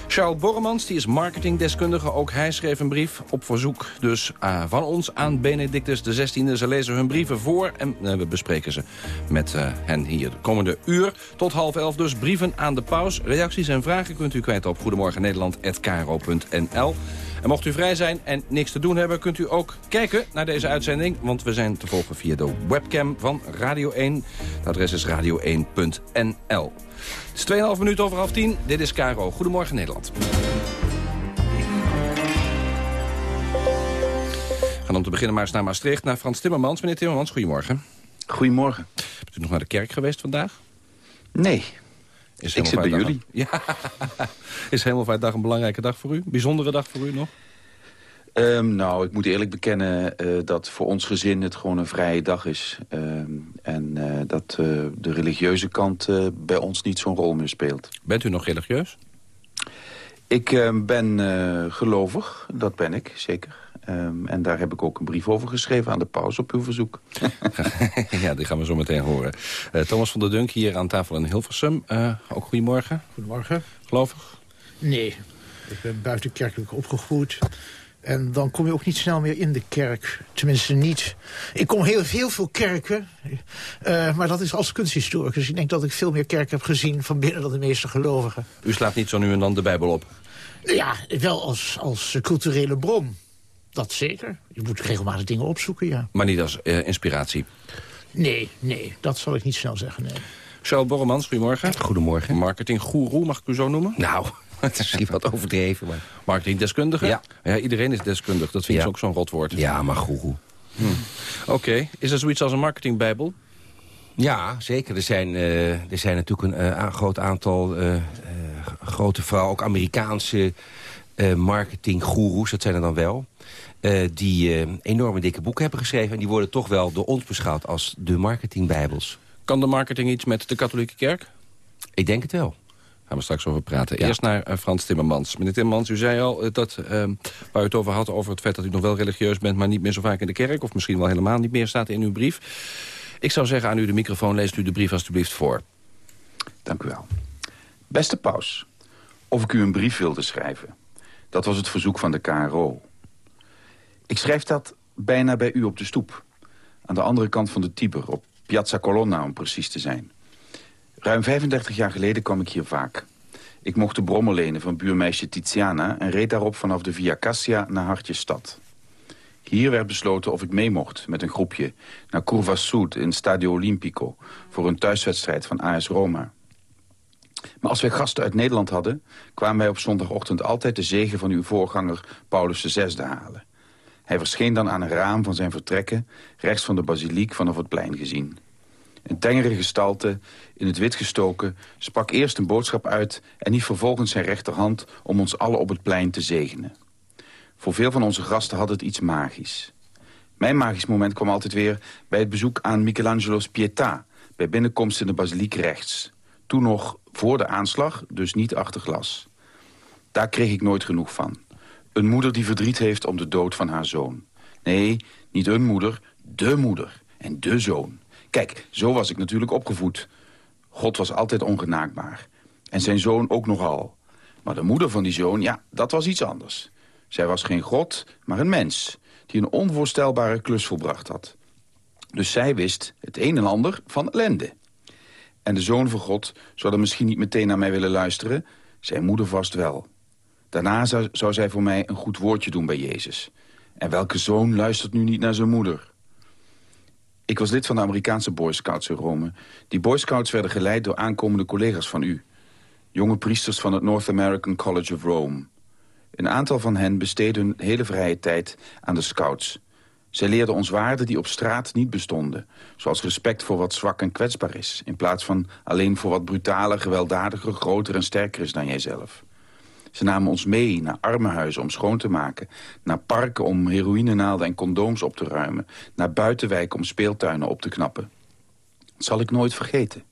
Charles Borremans, die is marketingdeskundige. Ook hij schreef een brief op verzoek dus eh, van ons aan Benedictus XVI. Ze lezen hun brieven voor en eh, we bespreken ze met eh, hen hier de komende uur. Tot half elf dus brieven aan de paus. Reacties en vragen kunt u kwijt op goedemorgennederland.kro.nl. En mocht u vrij zijn en niks te doen hebben... kunt u ook kijken naar deze uitzending. Want we zijn te volgen via de webcam van Radio 1. Het adres is radio1.nl. Het is 2,5 minuten over half 10. Dit is Caro. Goedemorgen Nederland. We gaan om te beginnen maar eens naar Maastricht. Naar Frans Timmermans. Meneer Timmermans, goedemorgen. Goedemorgen. Bent u nog naar de kerk geweest vandaag? Nee. Is Ik zit bij Hemelvaartdag een- Ja. Is Hemelvaartdag een belangrijke dag voor u? Bijzondere dag voor u nog? Ehm, nou, ik moet eerlijk bekennen eh, dat voor ons gezin het gewoon een vrije dag is. Ehm, en eh, dat eh, de religieuze kant bij ons niet zo'n rol meer speelt. Bent u nog religieus? Ik ehm, ben gelovig, dat ben ik, zeker. Ehm, en daar heb ik ook een brief over geschreven aan de paus op uw verzoek. ja, die gaan we zo meteen horen. Eh, Thomas van der Dunk hier aan tafel in Hilversum. Eh, ook goedemorgen. Goedemorgen. Gelovig? Nee, ik ben buitenkerkelijk opgegroeid. En dan kom je ook niet snel meer in de kerk. Tenminste niet. Ik kom heel, heel veel kerken. eh, maar dat is als kunsthistoricus. Ik denk dat ik veel meer kerken heb gezien van binnen dan de meeste gelovigen. U slaat niet zo nu en dan de Bijbel op. Nou Ja, wel als, als culturele bron. Dat zeker. Je moet regelmatig dingen opzoeken, ja. Maar niet als eh, inspiratie. Nee, nee, dat zal ik niet snel zeggen, nee. Charles Borremans, goedemorgen. Goedemorgen. Marketinggoeroe, mag ik u zo noemen? Nou, het is misschien wat overdreven. Maar... Marketingdeskundige? Ja. Iedereen is deskundig. Dat vind ik Ja. ook zo'n rotwoord. Ja, maar goeroe. Oké. Is er zoiets als een marketingbijbel? Ja, zeker. Er zijn, eh, er zijn natuurlijk een eh, groot aantal eh, eh, grote vrouwen, ook Amerikaanse eh marketinggoeroes, dat zijn er dan wel. Eh, die eh, enorme dikke boeken hebben geschreven. En die worden toch wel door ons beschouwd als de marketingbijbels. Kan de marketing iets met de katholieke kerk? Ik denk het wel. Gaan we straks over praten. Ja. Eerst naar eh, Frans Timmermans. Meneer Timmermans, u zei al dat, waar u het over had... over het feit dat u nog wel religieus bent... maar niet meer zo vaak in de kerk... of misschien wel helemaal niet meer staat in uw brief. Ik zou zeggen aan u de microfoon, leest u de brief alstublieft voor. Dank u wel. Beste paus, of ik u een brief wilde schrijven. Dat was het verzoek van de KRO. Ik schrijf dat bijna bij u op de stoep. Aan de andere kant van de Tiber, op Piazza Colonna om precies te zijn. Ruim 35 jaar geleden kwam ik hier vaak. Ik mocht de brommer lenen van buurmeisje Tiziana... en reed daarop vanaf de Via Cassia naar Hartjestad. Hier werd besloten of ik mee mocht met een groepje... naar Curva Sud in Stadio Olimpico... voor een thuiswedstrijd van AS Roma. Maar als wij gasten uit Nederland hadden... kwamen wij op zondagochtend altijd de zegen van uw voorganger Paulus VI halen. Hij verscheen dan aan een raam van zijn vertrekken... rechts van de basiliek vanaf het plein gezien. Een tengere gestalte, in het wit gestoken, sprak eerst een boodschap uit... en hief vervolgens zijn rechterhand om ons allen op het plein te zegenen. Voor veel van onze gasten had het iets magisch. Mijn magisch moment kwam altijd weer bij het bezoek aan Michelangelo's Pietà... bij binnenkomst in de basiliek rechts. Toen nog voor de aanslag, dus niet achter glas. Daar kreeg ik nooit genoeg van. Een moeder die verdriet heeft om de dood van haar zoon. Nee, niet een moeder, de moeder en de zoon. Kijk, zo was ik natuurlijk opgevoed. God was altijd ongenaakbaar. En zijn zoon ook nogal. Maar de moeder van die zoon, ja, dat was iets anders. Zij was geen God, maar een mens... die een onvoorstelbare klus volbracht had. Dus zij wist het een en ander van ellende. En de zoon van God zou dan misschien niet meteen naar mij willen luisteren... zijn moeder vast wel. Daarna zou, zij voor mij een goed woordje doen bij Jezus. En welke zoon luistert nu niet naar zijn moeder? Ik was lid van de Amerikaanse Boy Scouts in Rome. Die Boy Scouts werden geleid door aankomende collega's van u. Jonge priesters van het North American College of Rome. Een aantal van hen besteedden hun hele vrije tijd aan de scouts. Zij leerden ons waarden die op straat niet bestonden. Zoals respect voor wat zwak en kwetsbaar is. In plaats van alleen voor wat brutaler, gewelddadiger, groter en sterker is dan jijzelf. Ze namen ons mee naar armenhuizen om schoon te maken. Naar parken om heroïnenaalden en condooms op te ruimen. Naar buitenwijken om speeltuinen op te knappen. Dat zal ik nooit vergeten.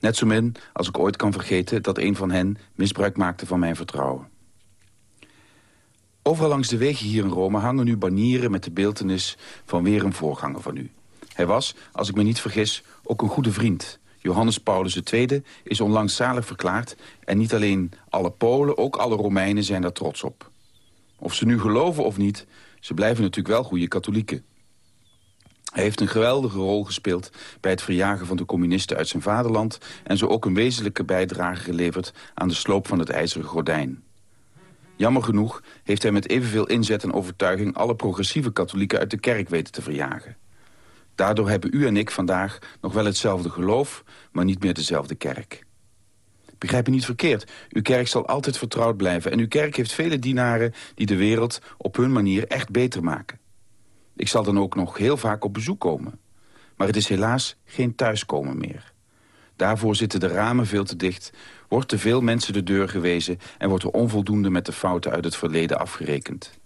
Net zo min als ik ooit kan vergeten dat een van hen misbruik maakte van mijn vertrouwen. Overal langs de wegen hier in Rome hangen nu banieren met de beeltenis van weer een voorganger van u. Hij was, als ik me niet vergis, ook een goede vriend. Johannes Paulus II is onlangs zalig verklaard... en niet alleen alle Polen, ook alle Romeinen zijn daar trots op. Of ze nu geloven of niet, ze blijven natuurlijk wel goede katholieken. Hij heeft een geweldige rol gespeeld bij het verjagen van de communisten uit zijn vaderland... en zo ook een wezenlijke bijdrage geleverd aan de sloop van het ijzeren gordijn. Jammer genoeg heeft hij met evenveel inzet en overtuiging... alle progressieve katholieken uit de kerk weten te verjagen. Daardoor hebben u en ik vandaag nog wel hetzelfde geloof... maar niet meer dezelfde kerk. Begrijp me niet verkeerd. Uw kerk zal altijd vertrouwd blijven... en uw kerk heeft vele dienaren die de wereld op hun manier echt beter maken. Ik zal dan ook nog heel vaak op bezoek komen. Maar het is helaas geen thuiskomen meer. Daarvoor zitten de ramen veel te dicht, wordt te veel mensen de deur gewezen... en wordt er onvoldoende met de fouten uit het verleden afgerekend.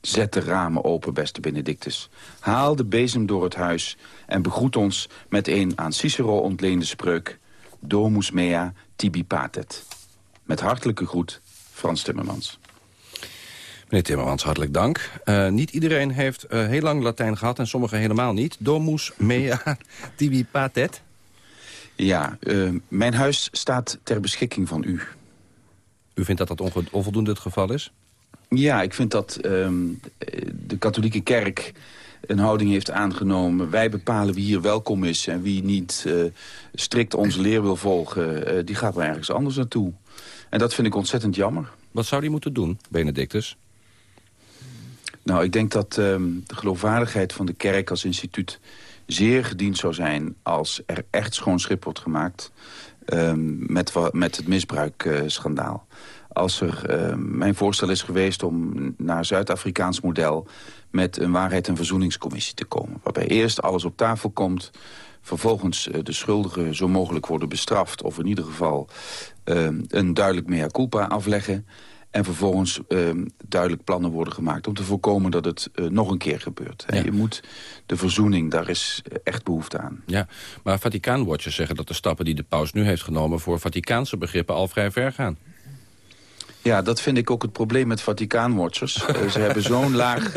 Zet de ramen open, beste Benedictus. Haal de bezem door het huis en begroet ons met een aan Cicero ontleende spreuk... Domus mea tibi patet. Met hartelijke groet, Frans Timmermans. Meneer Timmermans, hartelijk dank. Uh, niet iedereen heeft uh, heel lang Latijn gehad en sommigen helemaal niet. Domus mea tibi patet. Ja, uh, mijn huis staat ter beschikking van u. U vindt dat dat onvoldoende het geval is? Ja, ik vind dat um, de katholieke kerk een houding heeft aangenomen. Wij bepalen wie hier welkom is en wie niet uh, strikt onze leer wil volgen. Uh, die gaat maar ergens anders naartoe. En dat vind ik ontzettend jammer. Wat zou die moeten doen, Benedictus? Nou, ik denk dat um, de geloofwaardigheid van de kerk als instituut zeer gediend zou zijn als er echt schoon schip wordt gemaakt um, met, met het misbruikschandaal. Uh, als er uh, mijn voorstel is geweest om naar Zuid-Afrikaans model... met een waarheid- en verzoeningscommissie te komen. Waarbij eerst alles op tafel komt... vervolgens uh, de schuldigen zo mogelijk worden bestraft... of in ieder geval uh, een duidelijk mea culpa afleggen... En vervolgens uh, duidelijk plannen worden gemaakt om te voorkomen dat het uh, nog een keer gebeurt. Ja. Je moet de verzoening, daar is echt behoefte aan. Ja, maar Vaticaanwatchers zeggen dat de stappen die de paus nu heeft genomen... voor Vaticaanse begrippen al vrij ver gaan. Ja, dat vind ik ook het probleem met Vaticaanwatchers. uh, ze hebben zo'n laag,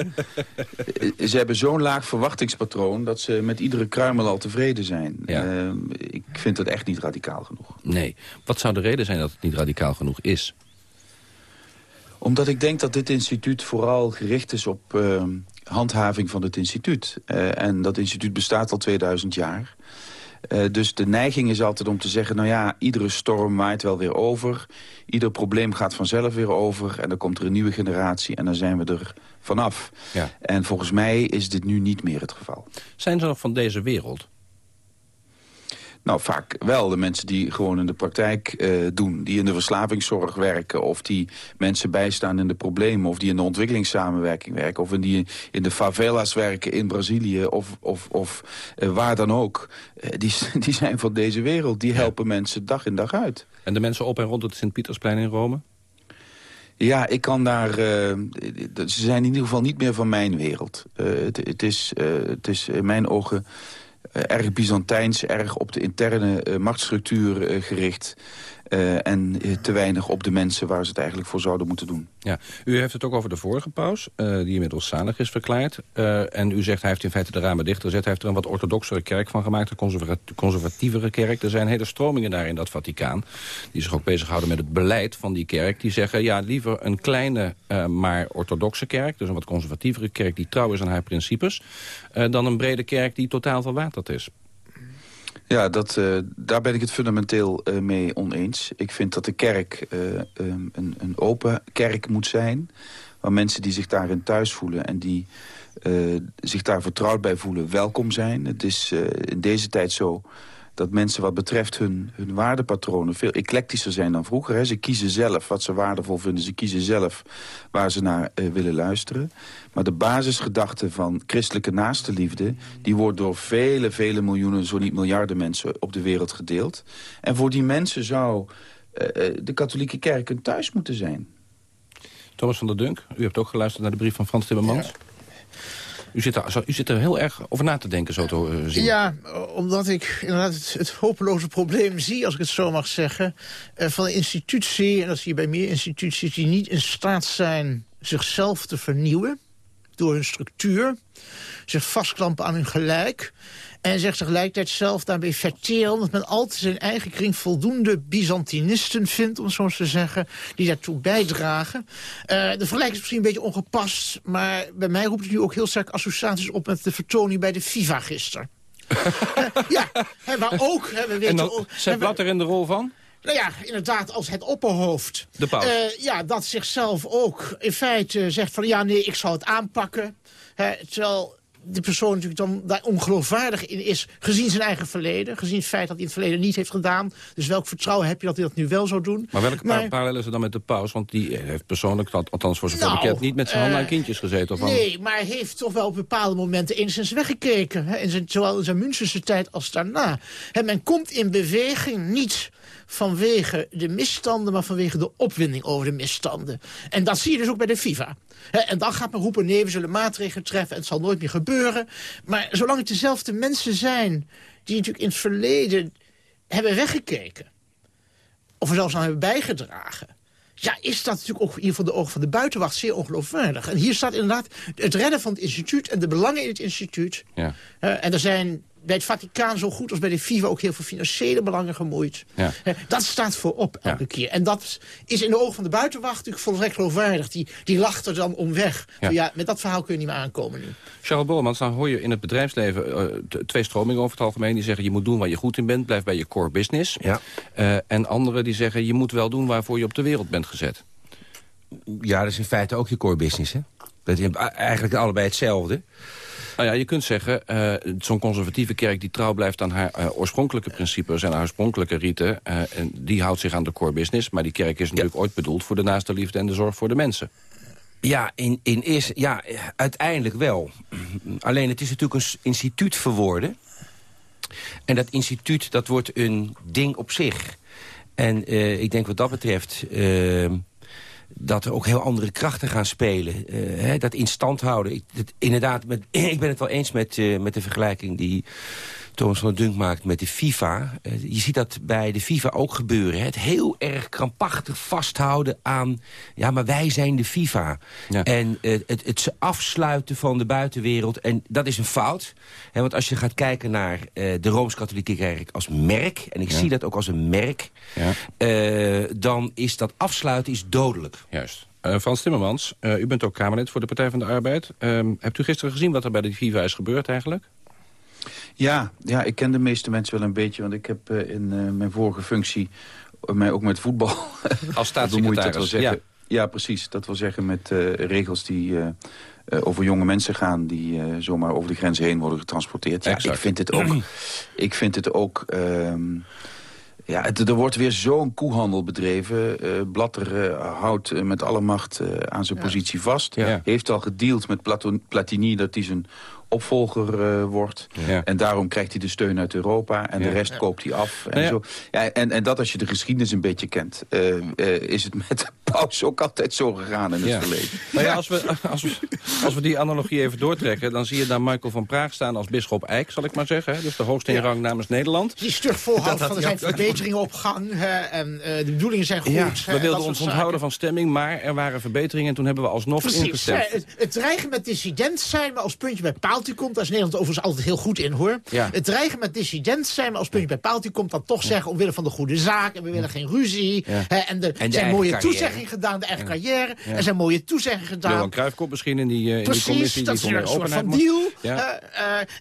ze hebben zo'n laag verwachtingspatroon... dat ze met iedere kruimel al tevreden zijn. Ja. Uh, ik vind het echt niet radicaal genoeg. Nee. Wat zou de reden zijn dat het niet radicaal genoeg is? Omdat ik denk dat dit instituut vooral gericht is op uh, handhaving van het instituut. Uh, en dat instituut bestaat al 2000 jaar. Eh, dus de neiging is altijd om te zeggen... nou ja, iedere storm waait wel weer over. Ieder probleem gaat vanzelf weer over. En dan komt er een nieuwe generatie en dan zijn we er vanaf. Ja. En volgens mij is dit nu niet meer het geval. Zijn ze nog van deze wereld? Nou, vaak wel de mensen die gewoon in de praktijk eh, doen. Die in de verslavingszorg werken. Of die mensen bijstaan in de problemen. Of die in de ontwikkelingssamenwerking werken. Of in die in de favelas werken in Brazilië. Of, of, of eh, waar dan ook. Eh, die, die zijn van deze wereld. Die helpen mensen dag in dag uit. En de mensen op en rond het Sint-Pietersplein in Rome? Ja, ik kan daar... ze zijn in ieder geval niet meer van mijn wereld. Het, het, is, het is in mijn ogen erg Byzantijns, erg op de interne eh, machtsstructuur eh, gericht. Eh, en eh, te weinig op de mensen waar ze het eigenlijk voor zouden moeten doen. Ja, u heeft het ook over de vorige paus, eh, die inmiddels zalig is verklaard. En u zegt hij heeft in feite de ramen dichtgezet. Hij heeft er een wat orthodoxere kerk van gemaakt, een conserva conservatievere kerk. Er zijn hele stromingen daar in dat Vaticaan, die zich ook bezighouden met het beleid van die kerk. Die zeggen, ja, liever een kleine, maar orthodoxe kerk, dus een wat conservatievere kerk die trouw is aan haar principes, dan een brede kerk die totaal verwaterd is. Ja, dat, eh, daar ben ik het fundamenteel eh, mee oneens. Ik vind dat de kerk eh, um, een, een open kerk moet zijn... waar mensen die zich daarin thuis voelen en die zich daar vertrouwd bij voelen... welkom zijn. Het is in deze tijd zo dat mensen wat betreft hun, hun waardepatronen... veel eclectischer zijn dan vroeger. Hè. Ze kiezen zelf wat ze waardevol vinden. Ze kiezen zelf waar ze naar eh, willen luisteren. Maar de basisgedachte van christelijke naastenliefde... die wordt door vele, vele miljoenen, zo niet miljarden mensen op de wereld gedeeld. En voor die mensen zou eh, eh, de katholieke kerk een thuis moeten zijn. Thomas van der Dunk, u hebt ook geluisterd naar de brief van Frans Timmermans. U, zit er, u zit er heel erg over na te denken, zo te eh, zien. Ja, omdat ik inderdaad het, het hopeloze probleem zie, als ik het zo mag zeggen... eh, van een institutie, en dat zie je bij meer instituties... die niet in staat zijn zichzelf te vernieuwen door hun structuur... zich vastklampen aan hun gelijk... en zich tegelijkertijd zelf daarbij verteren... omdat men altijd zijn eigen kring voldoende Byzantinisten vindt... om zo te zeggen, die daartoe bijdragen. Eh, de vergelijking is misschien een beetje ongepast... maar bij mij roept het nu ook heel sterk associaties op... met de vertoning bij de FIFA gisteren. Eh, ja, hè, maar ook... Hè, we weten En zet Blatter in de rol van? nou ja, inderdaad, als het opperhoofd. De paus. Eh, ja, dat zichzelf ook in feite zegt van... ja, nee, ik zal het aanpakken. Hè, terwijl de persoon natuurlijk dan daar ongeloofwaardig in is... gezien zijn eigen verleden, gezien het feit dat hij het verleden niet heeft gedaan. Dus welk vertrouwen heb je dat hij dat nu wel zou doen? Maar welke Maar- pa parallel is er dan met de paus? Want die heeft persoonlijk, al- althans voor zover Nou, bekend... niet met zijn handen aan eh, kindjes gezeten. Of Nee, maar heeft toch wel op bepaalde momenten enigszins weggekeken. Hè, in zijn, zowel in zijn Münsterse tijd als daarna. Hè, men komt in beweging niet vanwege de misstanden... maar vanwege de opwinding over de misstanden. En dat zie je dus ook bij de FIFA. En dan gaat men roepen, nee, we zullen maatregelen treffen... en het zal nooit meer gebeuren. Maar zolang het dezelfde mensen zijn... die natuurlijk in het verleden hebben weggekeken... of er zelfs aan hebben bijgedragen... Ja, is dat natuurlijk ook hier voor de ogen van de buitenwacht zeer ongeloofwaardig. En hier staat inderdaad het redden van het instituut en de belangen in het instituut. Ja. En er zijn bij het Vaticaan zo goed als bij de FIFA ook heel veel financiële belangen gemoeid. Ja. Dat staat voorop elke keer. En dat is in de ogen van de buitenwacht natuurlijk volstrekt geloofwaardig. Die, die lacht er dan om weg. Ja. Ja. ja, met dat verhaal kun je niet meer aankomen nu. Charles Bollemans, dan hoor je in het bedrijfsleven eh, twee stromingen over het algemeen. Die zeggen je moet doen waar je goed in bent, blijf bij je core business. Ja. Eh, en anderen die zeggen je moet wel doen waarvoor je op de wereld bent gezet. Ja, dat is in feite ook je core business, hè? Dat is eigenlijk allebei hetzelfde. Nou ja, je kunt zeggen, eh, zo'n conservatieve kerk die trouw blijft aan haar eh, oorspronkelijke principes en haar oorspronkelijke riten, eh, en die houdt zich aan de core business. Maar die kerk is natuurlijk ooit bedoeld voor de naaste liefde en de zorg voor de mensen. Ja, in, in is, ja, uiteindelijk wel. Alleen het is natuurlijk een instituut verworden. En dat instituut, dat wordt een ding op zich. En ik denk wat dat betreft... dat er ook heel andere krachten gaan spelen. Eh, hè, dat in stand houden. Inderdaad, met, ik ben het wel eens met, eh, met de vergelijking die Thomas van Dunk maakt met de FIFA. Eh, je ziet dat bij de FIFA ook gebeuren. Hè? Het heel erg krampachtig vasthouden aan... ja, maar wij zijn de FIFA. En eh, het, het ze afsluiten van de buitenwereld. En dat is een fout. Hè, want als je gaat kijken naar eh, de Rooms-Katholieke Kerk als merk... en ik Ja. zie dat ook als een merk... Ja. dan is dat afsluiten is dodelijk. Juist. Eh, Frans Timmermans, u bent ook Kamerlid voor de Partij van de Arbeid. Ehm, hebt u gisteren gezien wat er bij de FIFA is gebeurd eigenlijk? Ja, ja, ik ken de meeste mensen wel een beetje. Want ik heb uh, in uh, mijn vorige functie uh, mij ook met voetbal... Als staatssecretaris, ja. ja. precies. Dat wil zeggen met regels die over jonge mensen gaan... die zomaar over de grens heen worden getransporteerd. Ja, ik vind het ook... ik vind het ook ehm, ja, het, er wordt weer zo'n koehandel bedreven. Blatter houdt met alle macht aan zijn ja. positie vast. Ja. Heeft al gedeeld met Platon Platini dat hij zijn opvolger uh, wordt. Ja. En daarom krijgt hij de steun uit Europa. En ja. de rest koopt hij af. En, zo. Ja, en, en dat als je de geschiedenis een beetje kent... Uh, uh, is het met de paus ook altijd zo gegaan in het verleden. Nou ja, als we, als, we, als we die analogie even doortrekken... dan zie je daar Michael van Praag staan als bisschop Eijk, zal ik maar zeggen. Dus de hoogste in rang namens Nederland. Die stug volhoudt van er zijn verbeteringen op gang. Hè, en de bedoelingen zijn goed. Ja, we wilden ons onthouden van stemming, maar er waren verbeteringen... en toen hebben we alsnog Precies, ingestemd. Het, het dreigen met dissident zijn we als puntje bij paaltje komt... Daar is Nederland overigens altijd heel goed in, hoor. Ja. Het dreigen met dissident zijn, maar als puntje bij paaltje komt... dan toch zeggen, omwille van de goede zaak... en we willen geen ruzie. Hè, en er en zijn mooie toezeggingen gedaan, de eigen carrière. Er zijn mooie toezeggingen gedaan. Johan Cruijff komt misschien in die, uh, in Precies, die commissie. dat is een soort van deal. Uh, uh,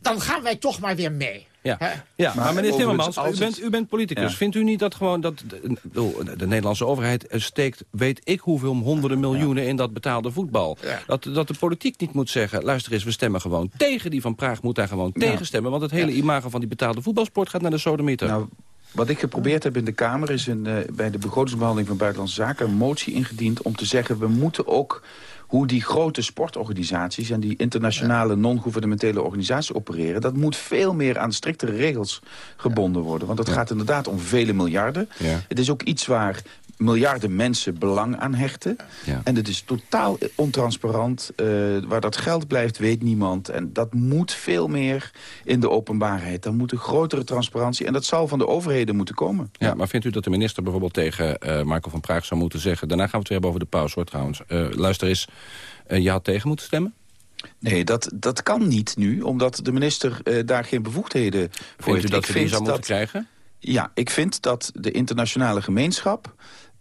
dan gaan wij toch maar weer mee. Ja, ja maar, maar meneer Timmermans, u bent, u bent politicus. Ja. Vindt u niet dat gewoon dat de, de, de Nederlandse overheid steekt... weet ik hoeveel honderden miljoenen in dat betaalde voetbal? Dat, dat de politiek niet moet zeggen... luister eens, we stemmen gewoon tegen. Die van Praag moet daar gewoon tegen stemmen. Want het hele imago van die betaalde voetbalsport gaat naar de sodemieter. Nou, wat ik geprobeerd heb in de Kamer is een, uh, bij de begrotingsbehandeling van Buitenlandse Zaken... een motie ingediend om te zeggen... we moeten ook hoe die grote sportorganisaties en die internationale non-governementele organisaties opereren... dat moet veel meer aan striktere regels gebonden worden. Want het gaat inderdaad om vele miljarden. Ja. Het is ook iets waar miljarden mensen belang aan hechten. Ja. En het is totaal ontransparant. Uh, waar dat geld blijft, weet niemand. En dat moet veel meer in de openbaarheid. Dan moet een grotere transparantie. En dat zal van de overheden moeten komen. Ja, maar vindt u dat de minister bijvoorbeeld tegen uh, Marco van Praag zou moeten zeggen... daarna gaan we het weer hebben over de paus, hoor, trouwens. Uh, luister eens, je had tegen moeten stemmen? Nee, dat, dat kan niet nu, omdat de minister daar geen bevoegdheden voor heeft. Vindt u dat hij zou moeten krijgen? Ja, ik vind dat de internationale gemeenschap...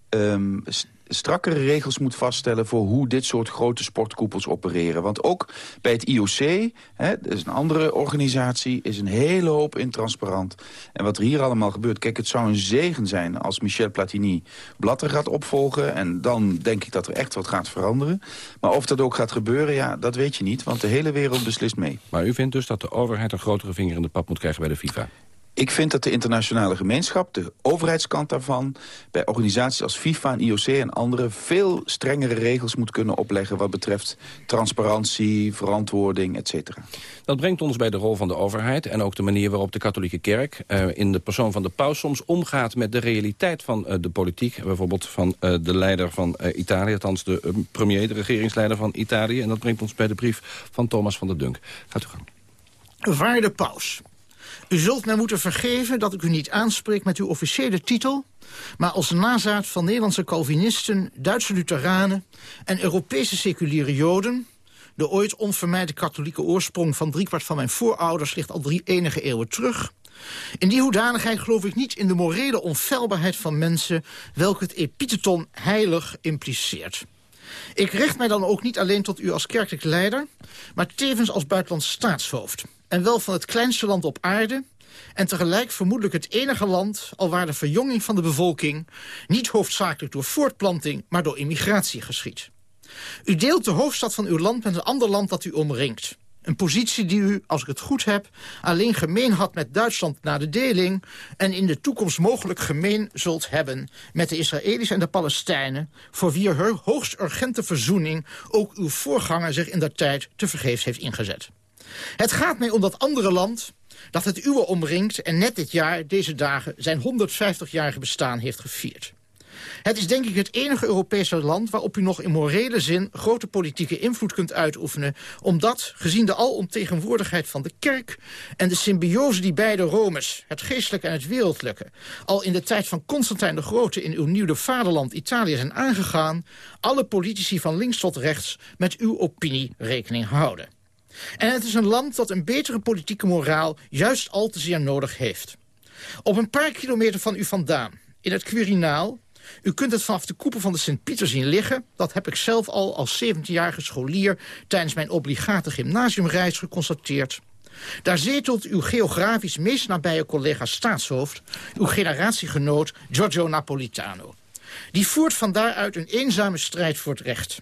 Um, strakkere regels moet vaststellen voor hoe dit soort grote sportkoepels opereren. Want ook bij het IOC, hè, dat is een andere organisatie, is een hele hoop intransparant. En wat er hier allemaal gebeurt, kijk, het zou een zegen zijn als Michel Platini Blatter gaat opvolgen. En dan denk ik dat er echt wat gaat veranderen. Maar of dat ook gaat gebeuren, ja, dat weet je niet, want de hele wereld beslist mee. Maar u vindt dus dat de overheid een grotere vinger in de pap moet krijgen bij de FIFA? Ik vind dat de internationale gemeenschap, de overheidskant daarvan... bij organisaties als FIFA en IOC en andere... veel strengere regels moet kunnen opleggen... wat betreft transparantie, verantwoording, et cetera. Dat brengt ons bij de rol van de overheid... en ook de manier waarop de katholieke kerk... Uh, in de persoon van de paus soms omgaat met de realiteit van uh, de politiek. Bijvoorbeeld van uh, de leider van Italië, althans de premier... de regeringsleider van Italië. En dat brengt ons bij de brief van Thomas van der Dunk. Gaat u gang. Waarde paus. U zult mij moeten vergeven dat ik u niet aanspreek met uw officiële titel... maar als nazaat van Nederlandse Calvinisten, Duitse Lutheranen... en Europese seculiere Joden... de ooit onvermijdde katholieke oorsprong van driekwart van mijn voorouders... ligt al drie enige eeuwen terug... In die hoedanigheid geloof ik niet in de morele onfeilbaarheid van mensen... welke het epitheton heilig impliceert. Ik richt mij dan ook niet alleen tot u als kerkelijk leider... maar tevens als buitenlands staatshoofd en wel van het kleinste land op aarde... en tegelijk vermoedelijk het enige land... al waar de verjonging van de bevolking... niet hoofdzakelijk door voortplanting, maar door immigratie geschiet. U deelt de hoofdstad van uw land met een ander land dat u omringt. Een positie die u, als ik het goed heb, alleen gemeen had met Duitsland na de deling... en in de toekomst mogelijk gemeen zult hebben met de Israëli's en de Palestijnen... voor wie er hoogst urgente verzoening ook uw voorganger zich in der tijd te vergeefs heeft ingezet. Het gaat mij om dat andere land dat het uwe omringt... en net dit jaar, deze dagen, zijn 150-jarige bestaan heeft gevierd. Het is denk ik het enige Europese land waarop u nog in morele zin grote politieke invloed kunt uitoefenen, omdat, gezien de alomtegenwoordigheid van de kerk en de symbiose die beide Romes, het geestelijke en het wereldlijke, al in de tijd van Constantijn de Grote in uw nieuwe vaderland Italië zijn aangegaan, alle politici van links tot rechts met uw opinie rekening houden. En het is een land dat een betere politieke moraal juist al te zeer nodig heeft. Op een paar kilometer van u vandaan, in het Quirinaal... U kunt het vanaf de koepel van de Sint-Pieter zien liggen. Dat heb ik zelf al als 17-jarige scholier... tijdens mijn obligate gymnasiumreis geconstateerd. Daar zetelt uw geografisch meest nabije collega staatshoofd... uw generatiegenoot Giorgio Napolitano. Die voert van daaruit een eenzame strijd voor het recht.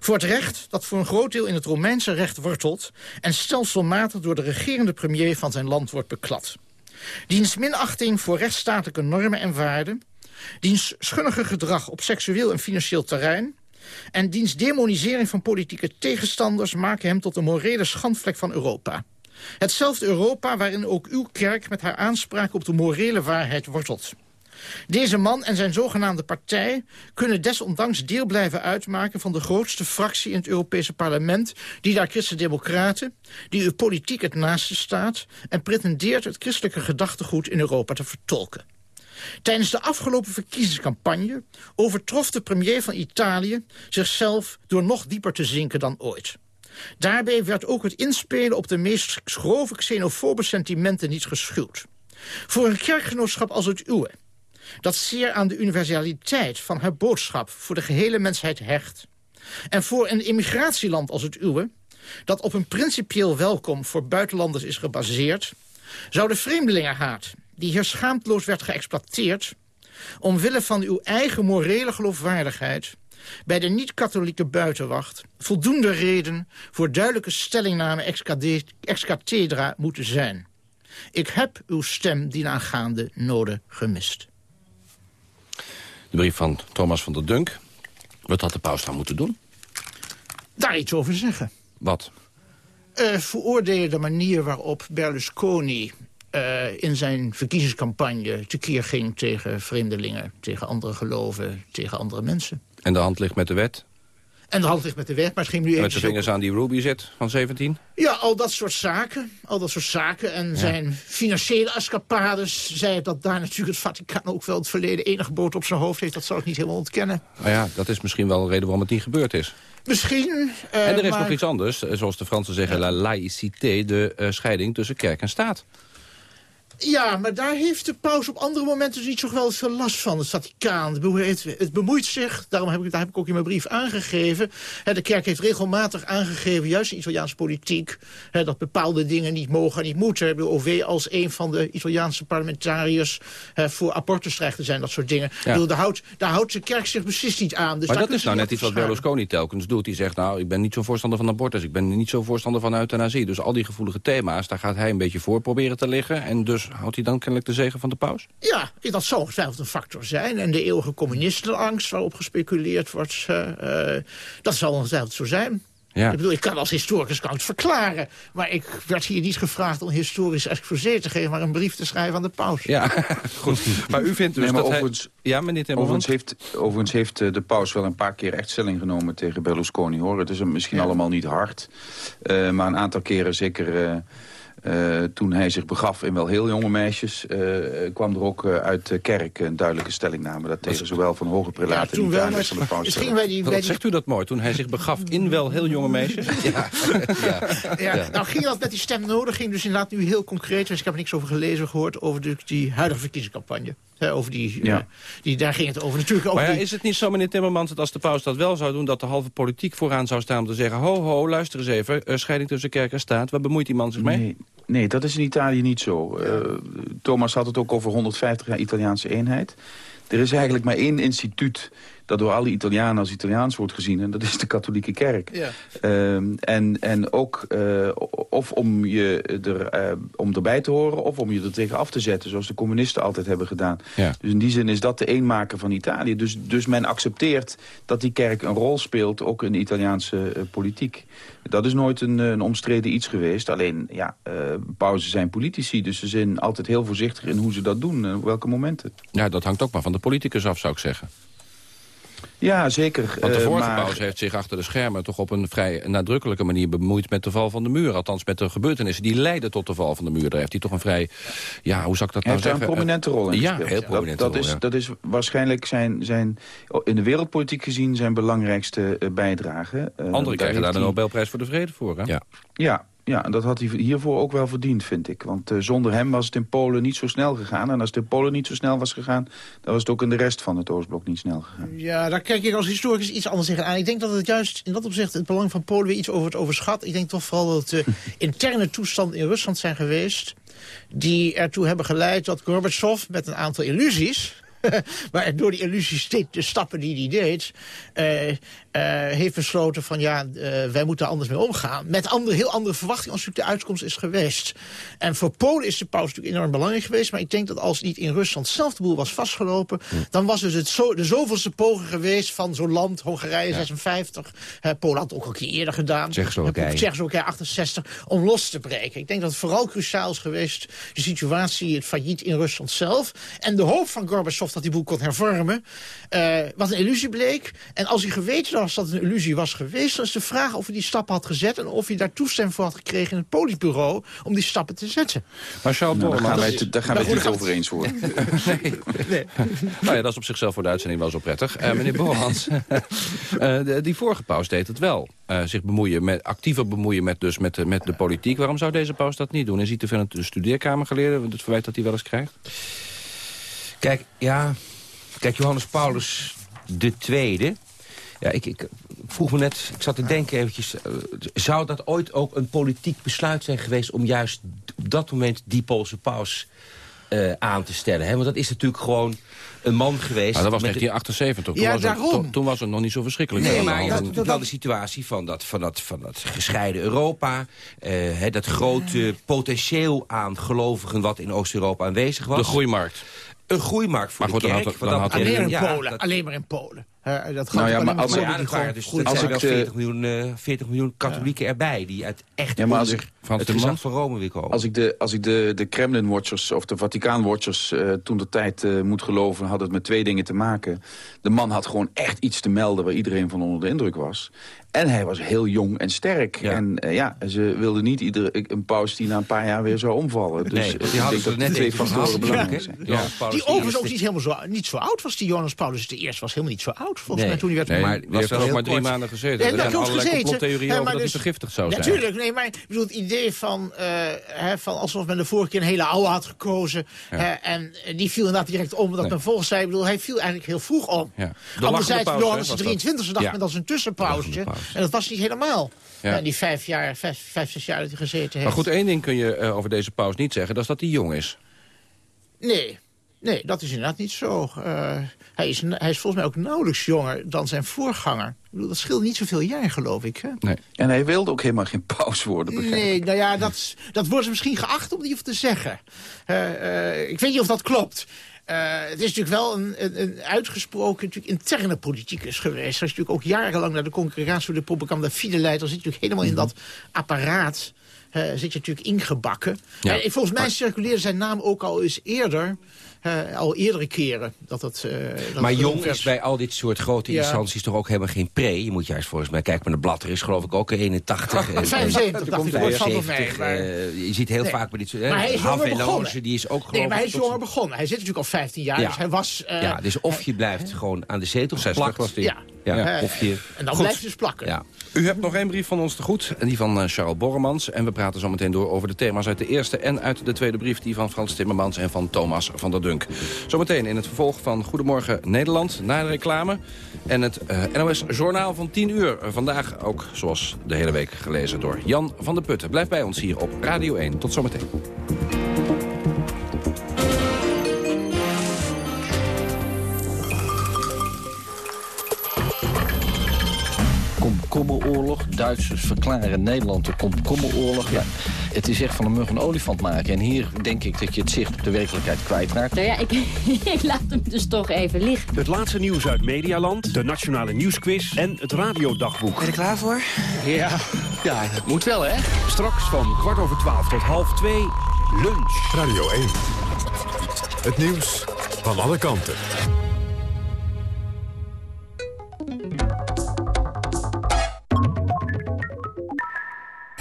Voor het recht dat voor een groot deel in het Romeinse recht wortelt... en stelselmatig door de regerende premier van zijn land wordt beklad. Diens minachting voor rechtsstatelijke normen en waarden... diens schunnige gedrag op seksueel en financieel terrein... en diens demonisering van politieke tegenstanders... maken hem tot een morele schandvlek van Europa. Hetzelfde Europa waarin ook uw kerk met haar aanspraak op de morele waarheid wortelt. Deze man en zijn zogenaamde partij kunnen desondanks deel blijven uitmaken van de grootste fractie in het Europese parlement, die daar Christen-Democraten, die uw politiek het naaste staat en pretendeert het christelijke gedachtegoed in Europa te vertolken. Tijdens de afgelopen verkiezingscampagne overtrof de premier van Italië zichzelf door nog dieper te zinken dan ooit. Daarbij werd ook het inspelen op de meest grove xenofobe sentimenten niet geschuwd. Voor een kerkgenootschap als het uwe, dat zeer aan de universaliteit van haar boodschap voor de gehele mensheid hecht, en voor een immigratieland als het uwe, dat op een principieel welkom voor buitenlanders is gebaseerd, zou de vreemdelingenhaat, die hier schaamteloos werd geëxploiteerd, omwille van uw eigen morele geloofwaardigheid bij de niet-katholieke buitenwacht voldoende reden voor duidelijke stellingname ex cathedra moeten zijn. Ik heb uw stem dienaangaande noden gemist. De brief van Thomas van der Dunk. Wat had de paus dan moeten doen? Daar iets over zeggen. Wat? Uh, veroordelen de manier waarop Berlusconi uh, in zijn verkiezingscampagne tekeer ging tegen vreemdelingen, tegen andere geloven, tegen andere mensen. En de hand ligt met de wet? En de hand ligt met de wet, maar het ging nu even... Met zijn vingers aan die Ruby zit van 17? Ja, al dat soort zaken. Al dat soort zaken. En zijn financiële escapades zei dat daar natuurlijk het Vaticaan ook wel het verleden enige boot op zijn hoofd heeft. Dat zou ik niet helemaal ontkennen. Maar ja, dat is misschien wel een reden waarom het niet gebeurd is. Misschien. Uh, en er is maar... nog iets anders, eh, zoals de Fransen zeggen, la laïcité, de uh, scheiding tussen kerk en staat. Ja, maar daar heeft de paus op andere momenten dus niet zo wel veel last van. Het Vaticaan, het bemoeit zich, daarom heb ik, daar heb ik ook in mijn brief aangegeven. De kerk heeft regelmatig aangegeven, juist in Italiaanse politiek... dat bepaalde dingen niet mogen en niet moeten. De OV als een van de Italiaanse parlementariërs voor abortus dreigt te zijn, dat soort dingen. Ja. Bedoel, daar, houdt, daar houdt de kerk zich precies niet aan. Dus maar dat is nou net iets wat Berlusconi telkens doet. Die zegt, nou, ik ben niet zo voorstander van abortus, ik ben niet zo voorstander van euthanasie. Dus al die gevoelige thema's, daar gaat hij een beetje voor proberen te liggen. En dus houdt hij dan kennelijk de zegen van de paus? Ja, dat zou ongetwijfeld een factor zijn. En de eeuwige communistenangst waarop gespeculeerd wordt... Uh, uh, dat zal ongetwijfeld zo zijn. Ja. Ik bedoel, ik kan als historicus kan het verklaren. Maar ik werd hier niet gevraagd om historisch exposé te geven... maar een brief te schrijven aan de paus. Ja, goed. Maar u vindt dus nee, maar dat overigens, hij... Ja, meneer overigens heeft, overigens heeft de paus wel een paar keer echt stelling genomen tegen Berlusconi. Hoor. Het is hem misschien ja. allemaal niet hard. Uh, maar een aantal keren zeker... Uh, toen hij zich begaf in wel heel jonge meisjes... Uh, kwam er ook uh, uit de kerk een duidelijke stellingname... dat tegen zowel van hoge prelaten ja, en van de paus. Wat zegt u dat mooi? Toen hij zich begaf in wel heel jonge meisjes? ja. ja. ja. Nou ging dat met die stem nodig, ging dus inderdaad nu heel concreet... dus ik heb er niks over gelezen gehoord over de, die huidige verkiezingscampagne. He, over die, ja. die, daar ging het over. Natuurlijk ook maar ja, die... is het niet zo, meneer Timmermans, dat als de paus dat wel zou doen... dat de halve politiek vooraan zou staan om te zeggen... ho, ho, luister eens even, scheiding tussen kerk en staat... waar bemoeit die man zich mee? Nee, nee dat is in Italië niet zo. Uh, Thomas had het ook over 150 jaar Italiaanse eenheid. Er is eigenlijk maar één instituut dat door alle Italianen als Italiaans wordt gezien. En dat is de katholieke kerk. Ja. Uh, en, en ook uh, of om, je er, uh, om erbij te horen of om je er tegen af te zetten. Zoals de communisten altijd hebben gedaan. Ja. Dus in die zin is dat de eenmaker van Italië. Dus, dus men accepteert dat die kerk een rol speelt, ook in de Italiaanse uh, politiek. Dat is nooit een, een omstreden iets geweest. Alleen, ja, pauzen zijn politici. Dus ze zijn altijd heel voorzichtig in hoe ze dat doen. En op welke momenten. Ja, dat hangt ook maar van de politicus af, zou ik zeggen. Ja, zeker. Want de vorige maar... paus heeft zich achter de schermen toch op een vrij nadrukkelijke manier bemoeid met de val van de muur. Althans met de gebeurtenissen die leidden tot de val van de muur. Daar heeft hij toch een vrij, ja, hoe zou ik dat hij nou zeggen? een prominente rol in Ja, heel prominente dat, dat rol, is, Dat is waarschijnlijk zijn, zijn, in de wereldpolitiek gezien zijn belangrijkste uh, bijdrage. Anderen krijgen daar de Nobelprijs voor de Vrede voor, hè? Ja. Ja, Ja, en dat had hij hiervoor ook wel verdiend, vind ik. Want uh, zonder hem was het in Polen niet zo snel gegaan. En als het in Polen niet zo snel was gegaan... dan was het ook in de rest van het Oostblok niet snel gegaan. Ja, daar kijk ik als historicus iets anders tegen aan. Ik denk dat het juist in dat opzicht het belang van Polen weer iets over het overschat. Ik denk toch vooral dat het uh, interne toestanden in Rusland zijn geweest... die ertoe hebben geleid dat Gorbachev met een aantal illusies... maar door die illusies, de stappen die hij deed... Uh, uh, heeft besloten van ja, uh, wij moeten anders mee omgaan. Met andere, heel andere verwachtingen als natuurlijk de uitkomst is geweest. En voor Polen is de pauze natuurlijk enorm belangrijk geweest. Maar ik denk dat als niet in Rusland zelf de boel was vastgelopen... Hm. dan was het, het zo, de zoveelste poging geweest van zo'n land, Hongarije ja. 56. Polen had het ook al een keer eerder gedaan. Tsjechoslowakije. Tsjechoslowakije 68, om los te breken. Ik denk dat het vooral cruciaal is geweest... de situatie, het failliet in Rusland zelf. En de hoop van Gorbachev dat die boel kon hervormen. Uh, wat een illusie bleek. En als hij geweten was dat een illusie was geweest... dan is de vraag of hij die stappen had gezet... en of hij daar toestemming voor had gekregen in het politbureau... om die stappen te zetten. Maar Charles nou, daar gaan wij het, daar gaan wij het niet over eens worden. nee. nee. Nou ja, dat is op zichzelf voor de uitzending wel zo prettig. Uh, meneer Bormans, uh, die vorige paus deed het wel. Uh, zich bemoeien met, actiever bemoeien met, dus met, met de politiek. Waarom zou deze paus dat niet doen? Is hij te veel in de studeerkamer geleerd? Het verwijt dat hij wel eens krijgt? Kijk, ja... Kijk, Johannes Paulus de Tweede... Ja, ik, ik, vroeg me net, ik zat te denken eventjes... Uh, zou dat ooit ook een politiek besluit zijn geweest... om juist op dat moment die Poolse paus uh, aan te stellen? Hè? Want dat is natuurlijk gewoon een man geweest... Maar dat was 1978, toen, ja, was het, toen, toen, was het nog niet zo verschrikkelijk. Nee, maar je had natuurlijk wel de situatie van dat, van dat, van dat gescheiden Europa... Uh, hè, dat grote potentieel aan gelovigen wat in Oost-Europa aanwezig was. De groeimarkt een groeimarkt voor maar goed, de kerk. Dan had, dan had alleen, in ja, Polen, dat... alleen maar in Polen. Uh, dat nou ja, maar als, ja, dat waren dus er zijn wel 40 miljoen, uh, 40 miljoen katholieken ja. erbij... die uit echt ja, maar als ik, het gezag van Rome weer komen. Als ik de, als ik de, de Kremlin-watchers of de Vaticaan-watchers uh, toen de tijd uh, moet geloven... had het met twee dingen te maken. De man had gewoon echt iets te melden waar iedereen van onder de indruk was. En hij was heel jong en sterk. Ja. En uh, ja, ze wilden niet iedere, een paus die na een paar jaar weer zou omvallen. Dus nee, die hadden ik denk net dat twee factoren belangrijk zijn. Ja. Ja. Die overigens ook niet, helemaal zo, niet zo oud was. Die Johannes Paulus de Eerste was helemaal niet zo oud, volgens nee. mij, toen hij werd... Nee, maar die heeft er ook maar drie maanden gezeten. Er zijn allerlei complottheorieën over dat hij dus, vergiftigd zou zijn. Natuurlijk, nee, maar ik bedoel, het idee van, uh, hè, van alsof men de vorige keer een hele oude had gekozen... Hè, en die viel inderdaad direct om, omdat men volgens zei... bedoel, hij viel eigenlijk heel vroeg om. Anderzijds, Johannes de 23e dag met als een tussenpauze. En dat was niet helemaal. Ja. En die vijf, jaar, vijf, vijf, zes jaar dat hij gezeten heeft. Maar goed, één ding kun je uh, over deze paus niet zeggen. Dat is dat hij jong is. Nee, nee dat is inderdaad niet zo. Uh, hij, is, hij is volgens mij ook nauwelijks jonger dan zijn voorganger. Ik bedoel, dat scheelt niet zoveel jaar, geloof ik. Hè? Nee. En hij wilde ook helemaal geen paus worden, begrijp Nee, nou ja, dat, dat wordt misschien geacht om die te zeggen. Uh, ik weet niet of dat klopt. Uh, het is natuurlijk wel een, een, een uitgesproken natuurlijk, interne politicus geweest. Als je natuurlijk ook jarenlang naar de congregatie voor de propaganda Fide leidt... dan zit je natuurlijk helemaal in dat apparaat... Uh, zit je natuurlijk ingebakken. Ja. En volgens mij circuleerde zijn naam ook al eens eerder... Uh, al eerdere keren. Dat het, uh, dat maar jong is bij al dit soort grote instanties toch ook helemaal geen pre? Je moet juist volgens mij kijken naar de blad. Er is geloof ik ook 81. 75, dacht ik. Wordt van mij. Maar... Uh, je ziet heel nee. vaak bij dit soort... Maar hij is jonger begonnen. die is ook Nee, maar hij is jonger begonnen. Hij zit natuurlijk al 15 jaar. Ja. Dus hij was... ja, dus of je blijft gewoon aan de zetel geplakt. Ja. Ja, of je... En dan blijft je dus plakken. Ja. U hebt nog één brief van ons te goed, en die van uh, Charles Borremans. En we praten zo meteen door over de thema's uit de eerste en uit de tweede brief... die van Frans Timmermans en van Thomas van der Dunk. Zometeen in het vervolg van Goedemorgen Nederland, na de reclame... en het uh, NOS Journaal van 10 uur. Vandaag ook, zoals de hele week, gelezen door Jan van der Putten. Blijf bij ons hier op Radio 1. Tot zometeen. Duitsers verklaren Nederland de komkommeroorlog. Ja, het is echt van een mug een olifant maken. En hier denk ik dat je het zicht op de werkelijkheid kwijtraakt. Nou ja, ik, ik laat hem dus toch even liggen. Het laatste nieuws uit Medialand, de Nationale Nieuwsquiz en het Radiodagboek. Ben je er klaar voor? Ja, ja, dat moet wel, hè? Straks van kwart over twaalf tot half twee, lunch. Radio 1. Het nieuws van alle kanten.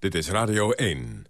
Dit is Radio 1.